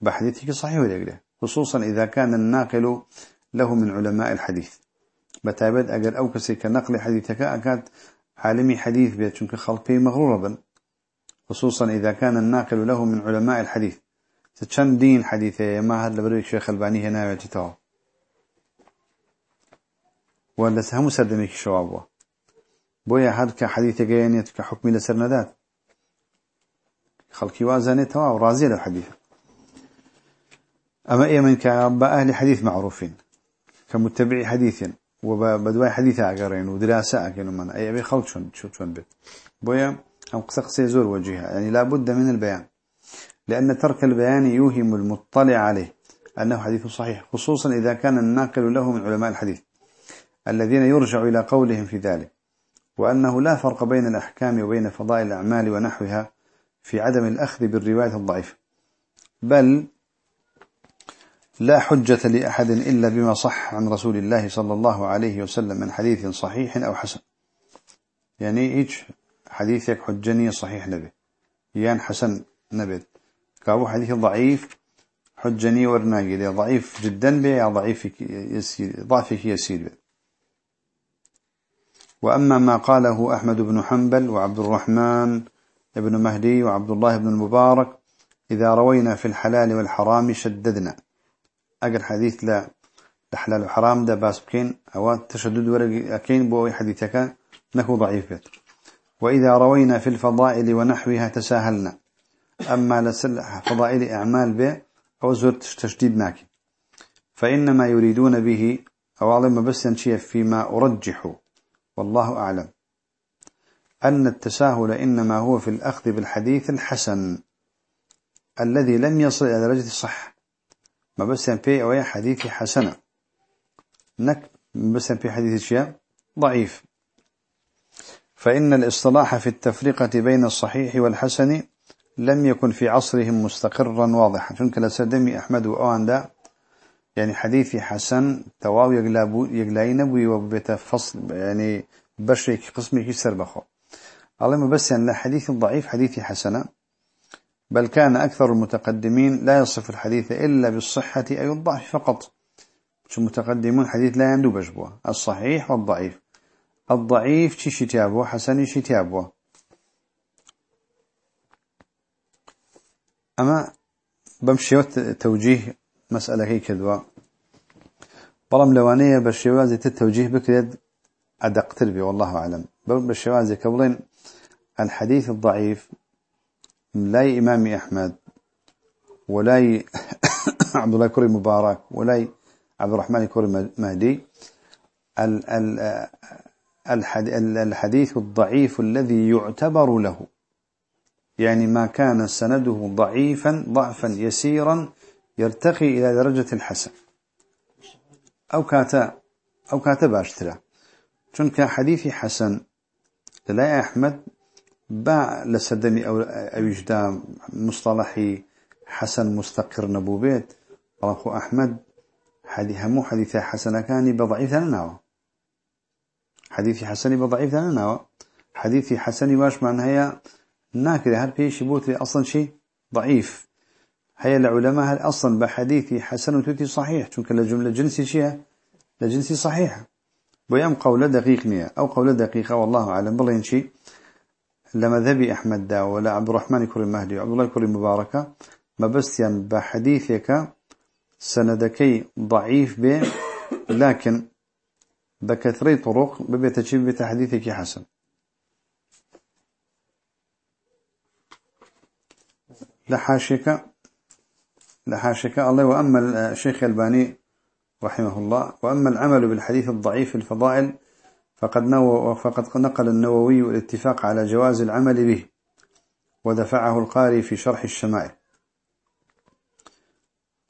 بحديثك صحيح ولا خصوصا إذا كان الناقل له من علماء الحديث بتابد أجر أو كسيك نقل حديثك أكاد عالمي حديث بيت شنك خلقي مغرورا خصوصا إذا كان الناقل له من علماء الحديث تشن دين حديثه ما هذا لبريك شيخ الباني هنا يتتوه ولا سهم سردميك شوابه بويا هاد كحديث جينيت كحكم لسرندات خلقي وازنه توا له حديث أما إيه من كأهل حديث معروفين كمتبعي حديث وبدواي حديثة أقرين ودراسة أكين من أي أبي خلق شون شو شون بيت. بويا أم قصق سيزور وجهها يعني لابد من البيان. لأن ترك البيان يوهم المطلع عليه أنه حديث صحيح خصوصا إذا كان الناقل له من علماء الحديث. الذين يرجع إلى قولهم في ذلك وأنه لا فرق بين الأحكام وبين فضائل الأعمال ونحوها في عدم الأخذ بالرواية الضعيفة بل لا حجة لأحد إلا بما صح عن رسول الله صلى الله عليه وسلم من حديث صحيح أو حسن. يعني إيش حديثك حجني صحيح نبي يان حسن نبي. كأبو حديث ضعيف حجني ورناقي ضعيف جدا بي ضعيف يسير ضعفك يسير بي. وأما ما قاله أحمد بن حنبل وعبد الرحمن بن مهدي وعبد الله بن المبارك إذا روينا في الحلال والحرام شددنا. أجر حديث لا الحلال وحرام ده باس بكين أو تشدد ورق أكين بو حديثك نكو ضعيف. بيت وإذا روينا في الفضائل ونحوها تساهلنا. أما لسل فضائل أعمال به أو زرت تشديد ناكي فإنما يريدون به أو علم بس ينشي فيما أرجح والله أعلم. أن التساهل إنما هو في الأخذ بالحديث الحسن الذي لم يصل إلى درجة الصح. ما بس في أو حديث حسنة. نك بس في حديث شيء ضعيف. فإن الاصطلاح في التفرقة بين الصحيح والحسن لم يكن في عصرهم مستقرا واضحا. شنك لسدمي أحمد وأوان يعني حديثي حسن تواو يقلابو يقلاين بوي وبيت فصل يعني بشريك قسمي كسر بخو. الله بس يعني حديث ضعيف حديث حسنة. بل كان أكثر المتقدمين لا يصف الحديث إلا بالصحة أي الضعف فقط. شو متقدمون حديث لا يندو بجبوه الصحيح والضعيف. الضعيف شي شتابه حسن شتابه أما بمشي توجيه مسألة هي كدوا بلام لوانية بالشوازي التوجيه بكريد أدق تربي والله أعلم. بالشوازي كبلين الحديث الضعيف لا إمام أحمد ولا (coughs) عبد الله كوري مبارك ولا عبد الرحمن كوري مهدي. الحديث الضعيف الذي يعتبر له. يعني ما كان سنده ضعيفا ضعفا يسيرا يرتقي إلى درجة الحسن. أو كاتا أو كاتا باشترا. چونك حديثي حسن لا أحمد باع لسدني أو أوجدا مصطلحي حسن مستقر نبوبيت. رخو أحمد حديث همو حديث حسن كان بضعيف لنا حديث حسن بضعيف لنا حديث حسن واش معنى هي ناكري هل بيش بوتري أصلا شيء ضعيف. هي العلماء هل أصلا بحديث حسن وتوتي صحيح؟ چونك لجملة جنسي شيء؟ لجنسي صحيحة ويام قولة دقيق نية أو قولة دقيقة والله أعلم. بلين شيء ذبي أحمد دا ولا عبد الرحمن كريم مهدي وعبد الله كريم مباركة. ما بس يعني بحديثك سندكي ضعيف به لكن بكثري طرق ببيتشيب بتحديثك حسن. لحاشك لحاشك الله وأما الشيخ الباني رحمه الله وأما العمل بالحديث الضعيف الفضائل فقد, نو فقد نقل النووي الاتفاق على جواز العمل به ودفعه القاري في شرح الشمائل.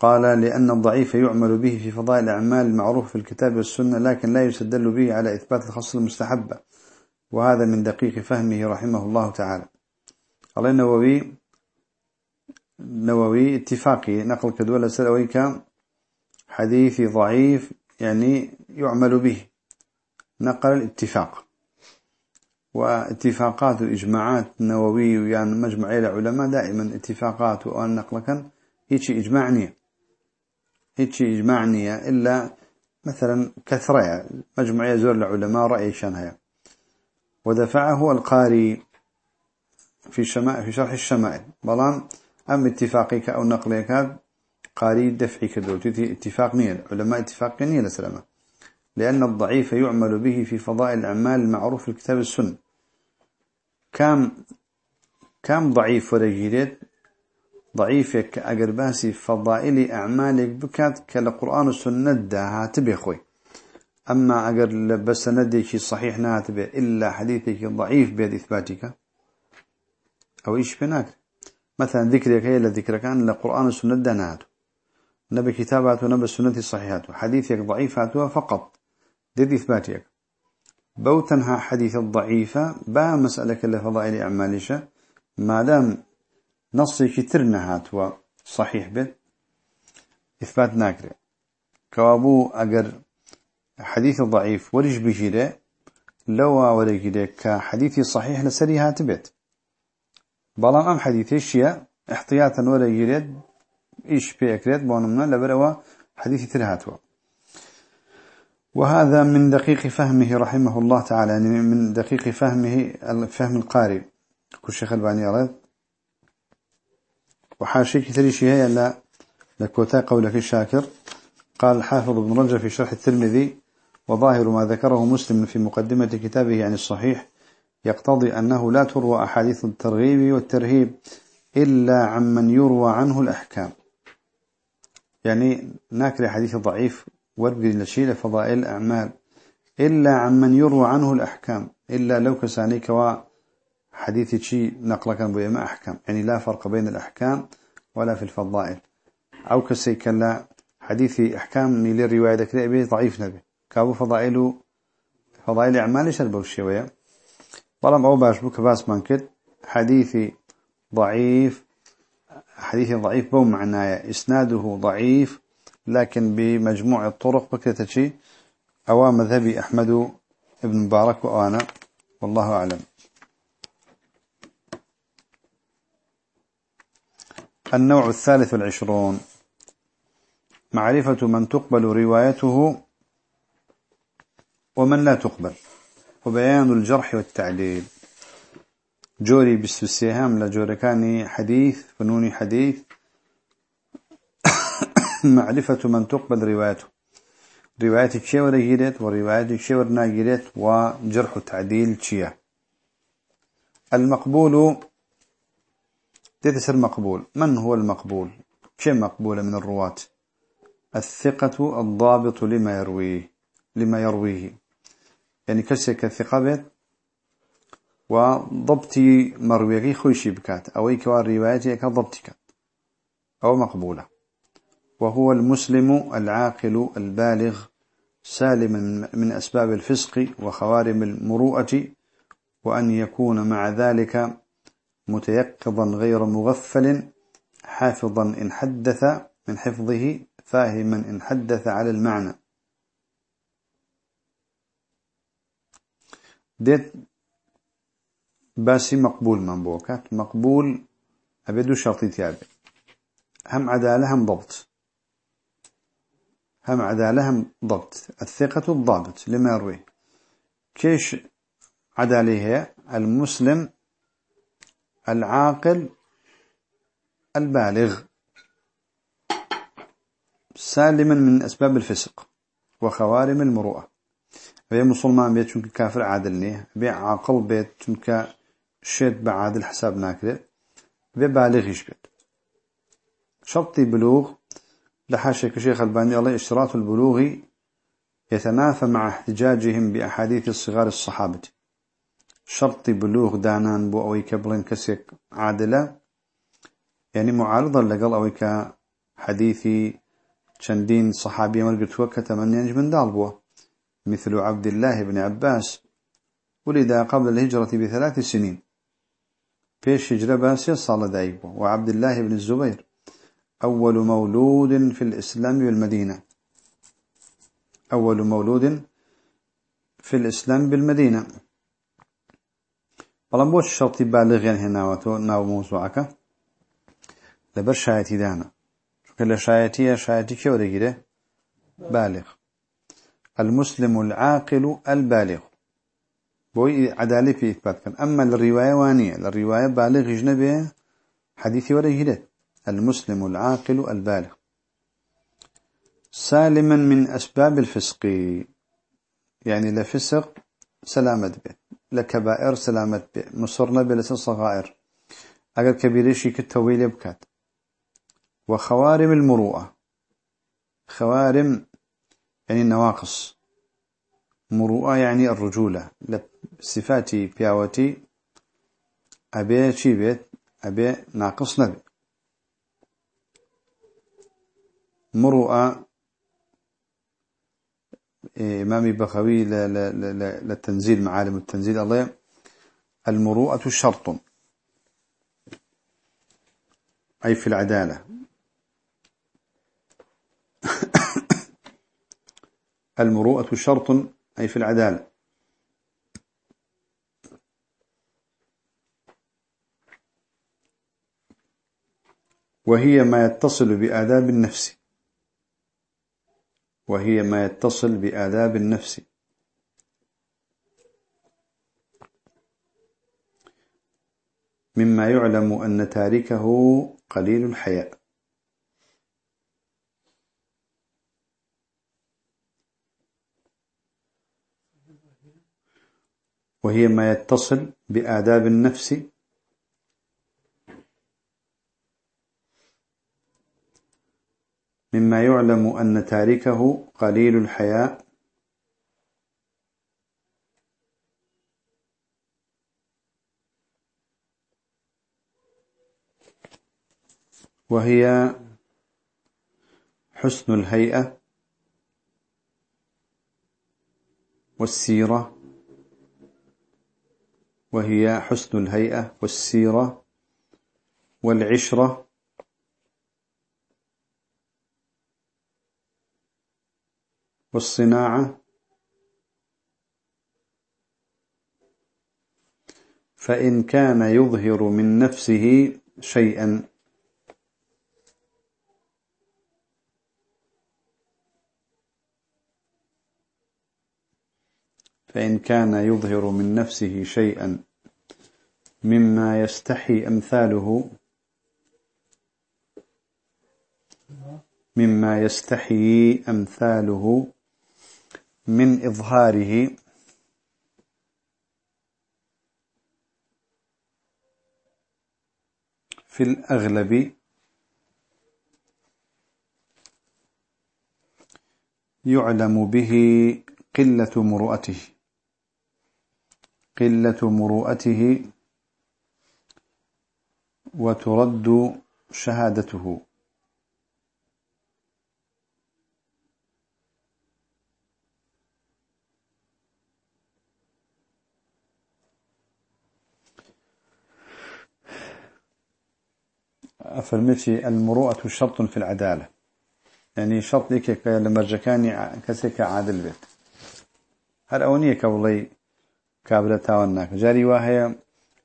قال لأن الضعيف يعمل به في فضائل الأعمال المعروف في الكتاب والسنة لكن لا يستدل به على إثبات الخص المستحبة وهذا من دقيق فهمه رحمه الله تعالى. قال النووي نووي اتفاقي. نقل كدولة سلويك حديث ضعيف يعني يعمل به. نقل الاتفاق. واتفاقات وإجماعات نووي يعني مجمع العلماء دائما اتفاقات وأن نقل كان هيك إجماع نية. هيك إجماع نية إلا مثلا كثرة مجمع زور العلماء رأي شانها ودفعه القاري في شماء في شرح الشمائل. بلان أم اتفاقك أو نقلك قاري دفعي كدو اتفاق نية علماء اتفاق نية لسلامة لأن الضعيف يعمل به في فضائل الأعمال المعروف في الكتاب السنة كم كم ضعيف ورجيلت ضعيفك أجر باسي فضائل أعمالك بكات كالقرآن والسنة هاتبه خوي أما أجر بس نديك صحيح ناتبه إلا حديثك ضعيف بيد إثباتك أو إيش بناك مثلا ذكرك هي ذكرك أن القرآن والسنة ده ناتو نبي كتابات ونبي السنة الصحيحات حديثك ضعيفات فقط. دي إثباتك. بوتنها حديث الضعيفة با مسألة لفضائل أعمالشة ما دام نصي كترنا هاتوا صحيح به إثبات ناكري كوابو أجر حديث ضعيف ورج بجيره لو ورجيره كحديث صحيح لسري هاتبت بلان أم حديث الشيء احتياطا ورجيره إيش بيكريت بونمنا لبروا حديث ترهاتوا وهذا من دقيق فهمه رحمه الله تعالى يعني من دقيق فهمه فهم القارئ كل شيخ الباني أرد وحاشي كثير شيء لا لكوتا قولك الشاكر قال الحافظ ابن رجب في شرح الترمذي وظاهر ما ذكره مسلم في مقدمة كتابه عن الصحيح يقتضي أنه لا تروى أحاديث الترغيب والترهيب إلا عمن يروى عنه الأحكام. يعني ناكر حديث ضعيف وابقي لشيء فضائل الأعمال. إلا عمن يروى عنه الأحكام. إلا لو كسانيك وحديث شيء نقل كان بيما أحكام. يعني لا فرق بين الأحكام ولا في الفضائل. أو كسيك لا حديث أحكام نيل الرواية ذكر ضعيف نبي. كابو فضائل فضائل أعمال شربوا الشوية طالما أو باش بك باس منكت حديثي ضعيف حديث ضعيف بو معناه إسناده ضعيف لكن بمجموع الطرق بكرة شيء. أو مذهبي أحمد ابن مبارك وأنا والله أعلم. النوع الثالث والعشرون. معرفة من تقبل روايته ومن لا تقبل. وبيان الجرح والتعديل. جوري بالسسيهام لجوركاني حديث فنوني حديث. (coughs) معرفة من تقبل روايته. رواية الشيور جيرت ورواية الشيور ناجيرت وجرح تعديل شيا المقبول تتسر مقبول. من هو المقبول؟ كم مقبول من الرواة. الثقة الضابط لما يرويه لما يرويه. يعني كسك الثقة بيت وضبطي مرويغي خوشي بكات أو إيكوا روايتي كضبطك أو مقبولة. وهو المسلم العاقل البالغ سالما من أسباب الفسق وخوارم المروءة وأن يكون مع ذلك متيقظا غير مغفل حافظا إن حدث من حفظه فاهما إن حدث على المعنى. ديت باسي مقبول من بوكات. مقبول أبدو شرطي تيابي هم عدالة هم ضبط. هم عدالة هم ضبط. الثقة الضابط لما يروي. كيش عدالة هي؟ المسلم العاقل البالغ. سالما من أسباب الفسق وخوارم المروءة. بيا مسلمان بيت شنك كافر عادل نيه بيا عاقل بيت شنك شيت بعادل حساب ناكده بيا بالغيش بيت. شرطي بلوغ لحاشك شيخ الباني الله اشتراط البلوغ يتنافى مع احتجاجهم بأحاديث الصغار الصحابة. شرط بلوغ دانان بو أوي كبلين كسيك عادلة يعني معارضا لقل أوي كحديثي شندين صحابي مرقت وكا تمنينج من دالبوه مثل عبد الله بن عباس ولد قبل الهجرة بثلاث سنين. فيش هجرة باسية صال دايبه وعبد الله بن الزبير أول مولود في الإسلام بالمدينة أول مولود في الإسلام بالمدينة بەڵام بۆ شەڵتی بالغیان هێناوەتەوە ناو مۆزوعەکە لەبەر شایەتی دانا. شایەتیە شایەتی کێ وەرەگیرێ بالغ. المسلم العاقل البالغ. بوي عدالة في إثبات كان. أما الرواية وانية. الرواية بالغ جنبه حديثي ولا جدت المسلم العاقل البالغ. سالما من أسباب الفسق. يعني لفسق سلامة به. لكبائر سلامت به. مصرنا بلس الصغائر أقل كبيرشي كالتويل بكات وخوارم المروءة. خوارم يعني النواقص. مروءة يعني الرجولة. صفاتي بياوتي أبي شي بيت أبي ناقص نبي. مروءة إمامي بخوي للتنزيل معالم التنزيل الله. المروءة شرط. أي في العدالة. المروءة شرط أي في العدالة. وهي ما يتصل بآداب النفس. وهي ما يتصل بآداب النفس. مما يعلم أن تاركه قليل الحياء. وهي ما يتصل بآداب النفس. مما يعلم أن تاركه قليل الحياء. وهي حسن الهيئة والسيرة. وهي حسن الهيئة والسيرة والعشرة. والصناعة. فإن كان يظهر من نفسه شيئا فإن كان يظهر من نفسه شيئا مما يستحي أمثاله مما يستحي أمثاله من إظهاره في الأغلب يعلم به قلة مروءته قلة مروءته وترد شهادته. أفرمتي المروءة شرط في العدالة. يعني شرط لك لمرجكاني كسيك عادل بيت. هل أونية كولي كابلة تاوناك جاري واهي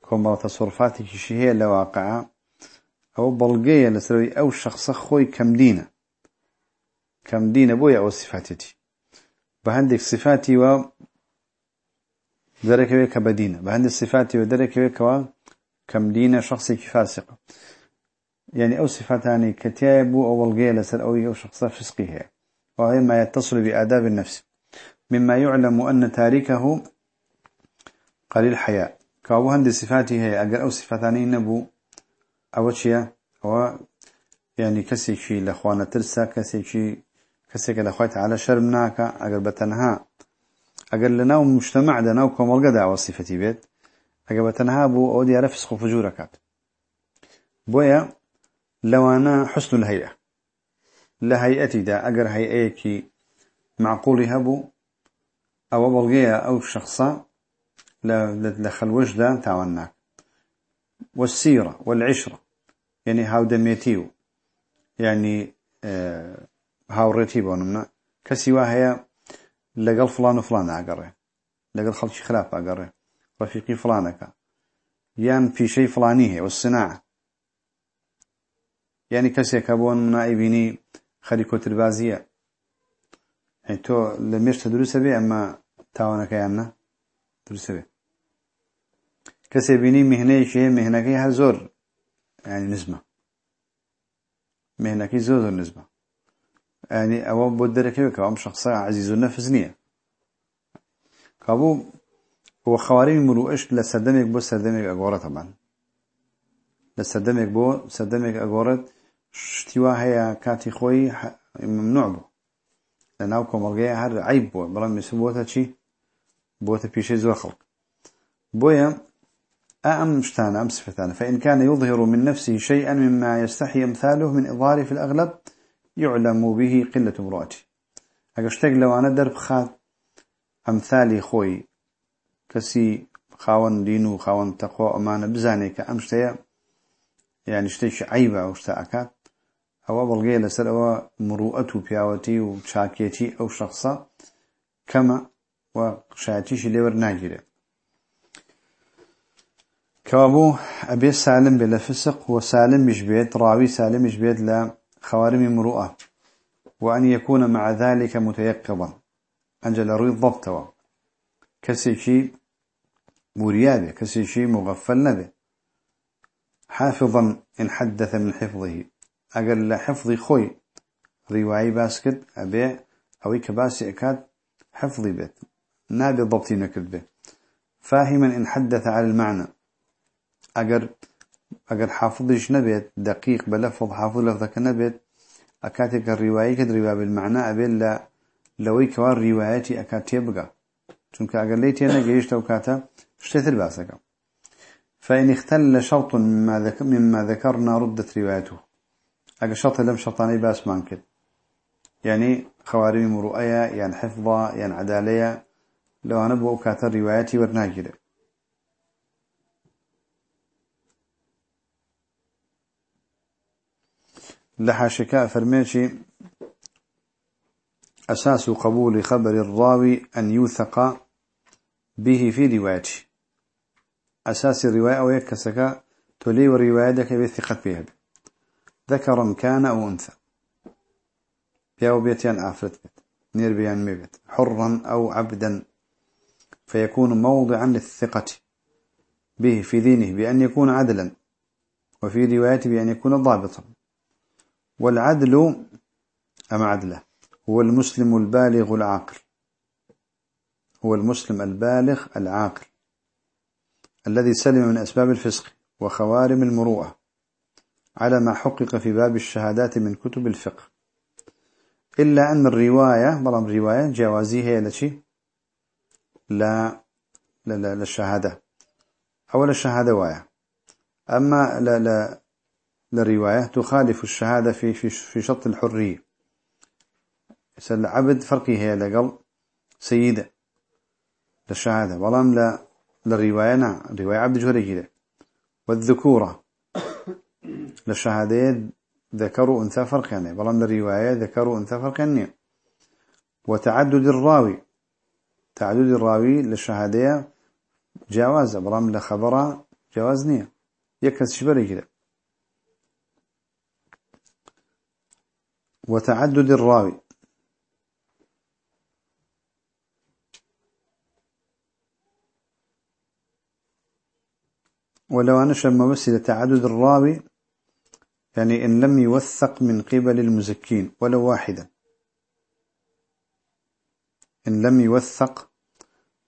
كومبا تصرفاتك شهية لواقعة أو بلغية لسروي أو شخص خوي كم دينة كم دينة بويا أو صفاتي بهندك صفاتي و درك بك بدينة بهندك صفاتي ودرك بك كم دينة شخصي فاسقة يعني أو صفاتاني كتاب أو الغية لسر أو أو شخصة فسقه وهي ما يتصل بآداب النفس. مما يعلم أن تاركه قليل حياء. كأبو هندي صفاتي هي أقل أو صفاتاني نبو. أو شيء أو يعني كسي شيء لأخوانا ترسى كسي شيء كسي لأخوات على شرمناك أقل بتنها. أقل لنا مجتمع دنا وكم والقدع وصفتي بيت. أقل بتنها بو أودي على فسق فجوركات بويا لو أنا حسن الهيئة. لهيئتي دا أقر هيئيكي معقول هبو. أو بلغية أو شخصا. لە خەلوەشدا تاوان ناک. وەسیرە والعشرە یعنی هاودەمێتی و ینی هاوڕێتی بۆ نمە کەسی وا هەیە لەگەڵ فلان و فلان ئاگەڕێ لەگەڵ خەڵکی خراپ ئاگەڕێ ڕەفیقی فلانەکە. یان پیشەی فلانی هەیە وسنا ینی کەسێکە بۆن نایبینی خەری کۆتربازیە. تۆ لە مێشتە دروستە بێ ئەمە تاوانەکەیان نە؟ بي كسي بيني مهنة شيء مهنة كي هزور يعني نسبة مهنة كي زور زور نسبة يعني أو بودر كيف كأم شخص عزيز النفس نية كابو هو خوارين مروئش لسردمك بو سردمك أقورة طبعا لسردمك بو سردمك أقورة شتوا هي كاتي خوي ممنوع بو. لأنه كومرجية هر عيب بو. بلام يسبوتها شي بوتا بيشي زور خلق بويا أم شتان أم فإن كان يظهر من نفسه شيئا مما يستحي أمثاله من إظهاره في الأغلب يعلم به قلة مروءته أقشتك لو أنا درب خات أمثالي خوي كسي خاون دينو خاون تقوى أمانة بزانيك أمشتيا يعني شتيش عيبة أو شتاءكات أو بلغي لسر أو مروءته بياوتي وشاكيتي أو شخصة كما وشاتيش ليور ناجرة كوابو أبي سالم بلا فسق وسالم مش بيت راوي سالم مش بيت لا خوارم مروءة وأن يكون مع ذلك متيقظا أنجل روي الضبط كسي شيء مريابه كسي شيء مغفل نبه حافظا إن حدث من حفظه. أقل حفظي خوي رواي باسكت أبي أوي كباسي أكاد حفظي بيت نابي ضبطي نكد فاهما إن حدث على المعنى. أقر أقر حافظش نبيت دقيق بلفظ حافظ لفظك نبيت. أكاتك الرواية كد رواية بالمعنى أبي لا لوي كوار روايتي أكاتي يبقى چونك أقر ليتي أنا جيشت وكاتا اشتثر باسك. فإن اختل شرط مما, ذك مما ذكرنا ردت روايته. أقر شرط لم شرطاني باس مانكد يعني خوارم مرؤية يعني حفظة يعني عدالية. لو أنا بو كاتر روايتي ورناجرة لحاشكاء فرميشي أساس قبول خبر الراوي أن يوثق به في روايته أساس الرواية أو يكسك تلي وروايتك بثقة فيها. ذكرا كان أو أنثى. بياو بيتيان آفرت بيت. نير بيان ميبت حرا أو عبدا. فيكون موضعا للثقة به في دينه بأن يكون عدلا وفي روايته بأن يكون ضابطا. والعدل أم عدله؟ هو المسلم البالغ العاقل. هو المسلم البالغ العاقل. الذي سلم من أسباب الفسق وخوارم المروءة على ما حقق في باب الشهادات من كتب الفقه. إلا أن الرواية بلام رواية جوازي هي لشي لا لا للشهادة أو للشهادة وايا أما لا لا للرواية تخالف الشهادة في في في شط الحرية. سل عبد فرقي هي لقل سيدة. للشهادة بلام لا للرواية نعم رواية عبد جهري كده. والذكورة. للشهادة ذكروا أنثى فرق يعني بلام للرواية ذكروا أنثى فرق يعني وتعدد الراوي. تعدد الراوي للشهادة جواز بلام لخبرة جواز نية. يكس شبري كده. وتعدد الراوي. ولو أنا شم بس تعدد الراوي يعني إن لم يوثق من قبل المزكين ولو واحدا. إن لم يوثق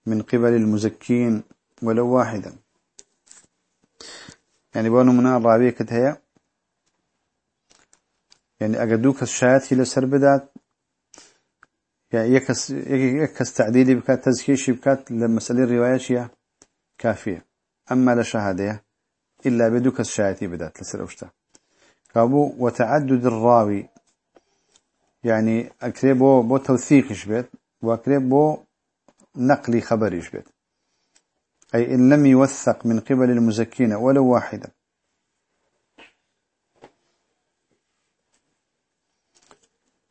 من قبل المزكين ولو واحدا. يعني بانو منا الرابية كتهيا. يعني أقدوك الشاهد لسر بدات يعني يكس, يكس تعديلي بكات تزكيشي بكات لمسألة الرواية كافية. أما لشهادة إلا بدوك الشاهد بدات لسر أوشتا. كابو وتعدد الراوي. يعني أكريبو بو توثيق شبيت وأكريبو نقل خبر شبيت أي إن لم يوثق من قبل المزكين ولو واحدا.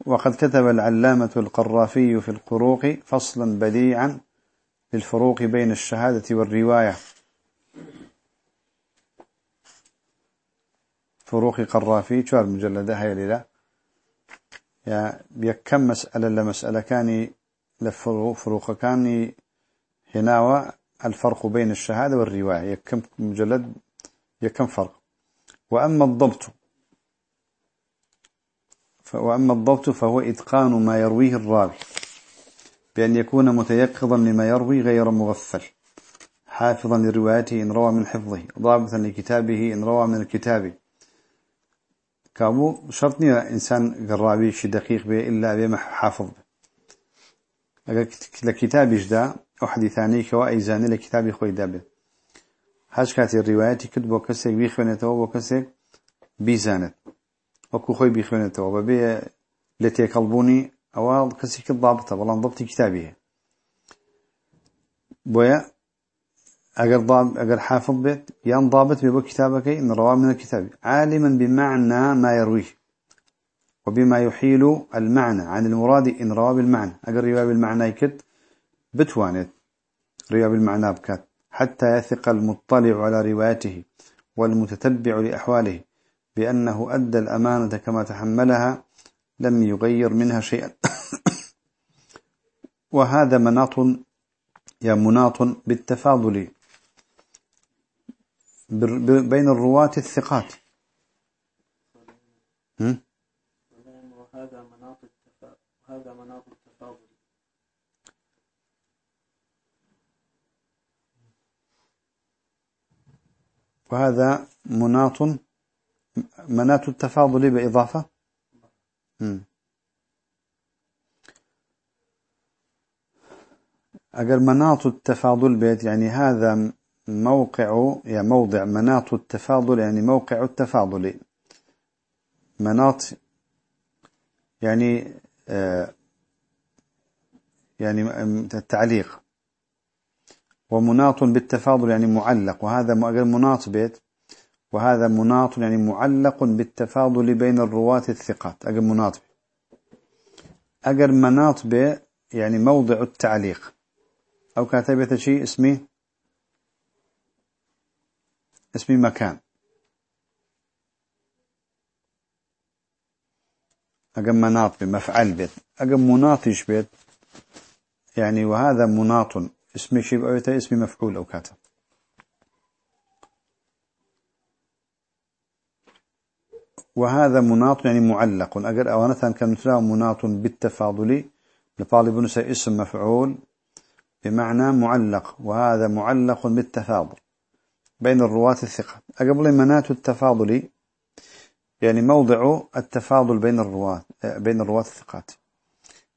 وقد كتب العلامة القرافي في القروق فصلا بديعا للفروق بين الشهادة والرواية. فروق قرافي شو المجلدة هاي لله يا بيكم مسألة لمسألة كاني لفروق كاني هنا الفرق بين الشهادة والرواية. يكم مجلد يكم فرق. وأما الضبط وأما الضبط فهو إتقان ما يرويه الراوي بأن يكون متيقظا لما يروي غير مغفل حافظا لروايته إن روى من حفظه ضابطا لكتابه إن روى من الكتاب كابو شرطني إنسان قرابي شي دقيق به إلا بما حافظ لكتاب جدا أحد ثاني كوا أيزاني لكتاب خوي دابه هاش كاتي الروايات كتبو كسيك بيخونته وكسيك بيزانت وكو خوي بيخونته وببي التي قلبوني أو كسيك الضابطة والله ضبط كتابه بويا أجر ضاب أجر حافظ بيت يان ضابط بيبو كتابك إن رواه من الكتاب عالما بمعنى ما يرويه. وبما يحيل المعنى عن المراد إن رواه بالمعنى. أجر رواه بالمعنى يكت بتوانت. رواه بالمعنى بكات حتى يثق المطلع على روايته والمتتبع لأحواله بأنه أدى الأمانة كما تحملها لم يغير منها شيئا. (coughs) وهذا مناط يا مناط بالتفاضل بين الرواة الثقات. وهذا مناط وهذا مناط التفاضل وهذا مناط مناط التفاضل بإضافة. أجر مناط التفاضل بيت يعني هذا موقع يعني موضع مناط التفاضل يعني موقع التفاضل. مناط يعني آه يعني التعليق. ومناط بالتفاضل يعني معلق وهذا أجر مناط بيت وهذا مناط يعني معلق بالتفاضل بين الرواة الثقات أجر مناط أجر مناط يعني موضع التعليق. أو كاتبة شيء اسمي اسمي مكان. أجر مناط بمفعل بيت. أجر مناطش بيت يعني وهذا مناط اسمي شيء أو اسمي مفعول أو كاتب. وهذا مناط يعني معلق. أجر أوانة كان مثله مناط بالتفاضل. لطالب نسى اسم مفعول بمعنى معلق. وهذا معلق بالتفاضل بين الرواة الثقة. أقبل منات التفاضل يعني موضع التفاضل بين الرواة بين الرواة الثقات.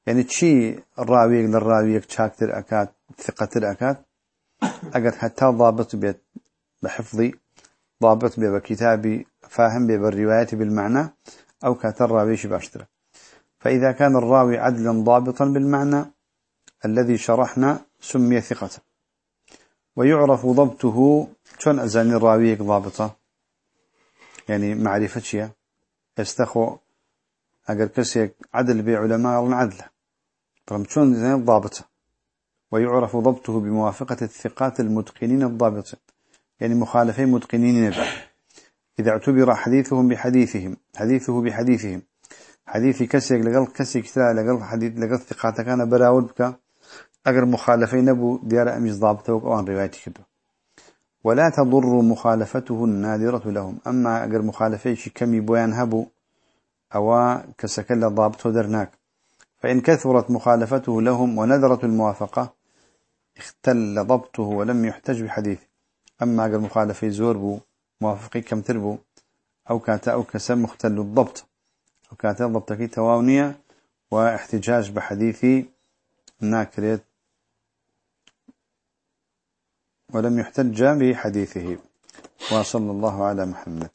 يعني تشي الراوي للراوي شاكتر أكاد ثقة أكاد أقد حتى ضابط بيت بحفظي ضابط بي بكتابي فاهم بي بالرواية بالمعنى أو كاتر راوي باشترك فإذا كان الراوي عدلا ضابطا بالمعنى الذي شرحنا سمي ثقة. ويعرف ضبطه شون أزاني الراوي ضابطة يعني معرفة شيء يستخو أجر كسيك عدل بعلماء العدل طبعا زين الضابطة ويعرف ضبطه بموافقة الثقات المتقنين الضابطين يعني مخالفين متقنين نبع. إذا اعتبر حديثهم بحديثهم حديثه بحديثهم. حديث كسيك لقل كسيك تلا لقل حديث لقل ثقات كان براود بك. أجر مخالفين أبو ديار أميز ضابطه وأن روايتي كده. ولا تضر مخالفته النادرة لهم. أما أجر مخالفين كم يبويان هبو أو كسكل ضابطه درناك. فإن كثرت مخالفته لهم وندرت الموافقة اختل ضبطه ولم يحتج بحديث. أما أجر مخالفي زور بو موافقي كم تربو أو كاتا أو كسم مختل الضبط. أو كاتا ضبطك تواونية واحتجاج بحديثي ناكريت ولم يحتج بحديثه. وصلى الله على محمد.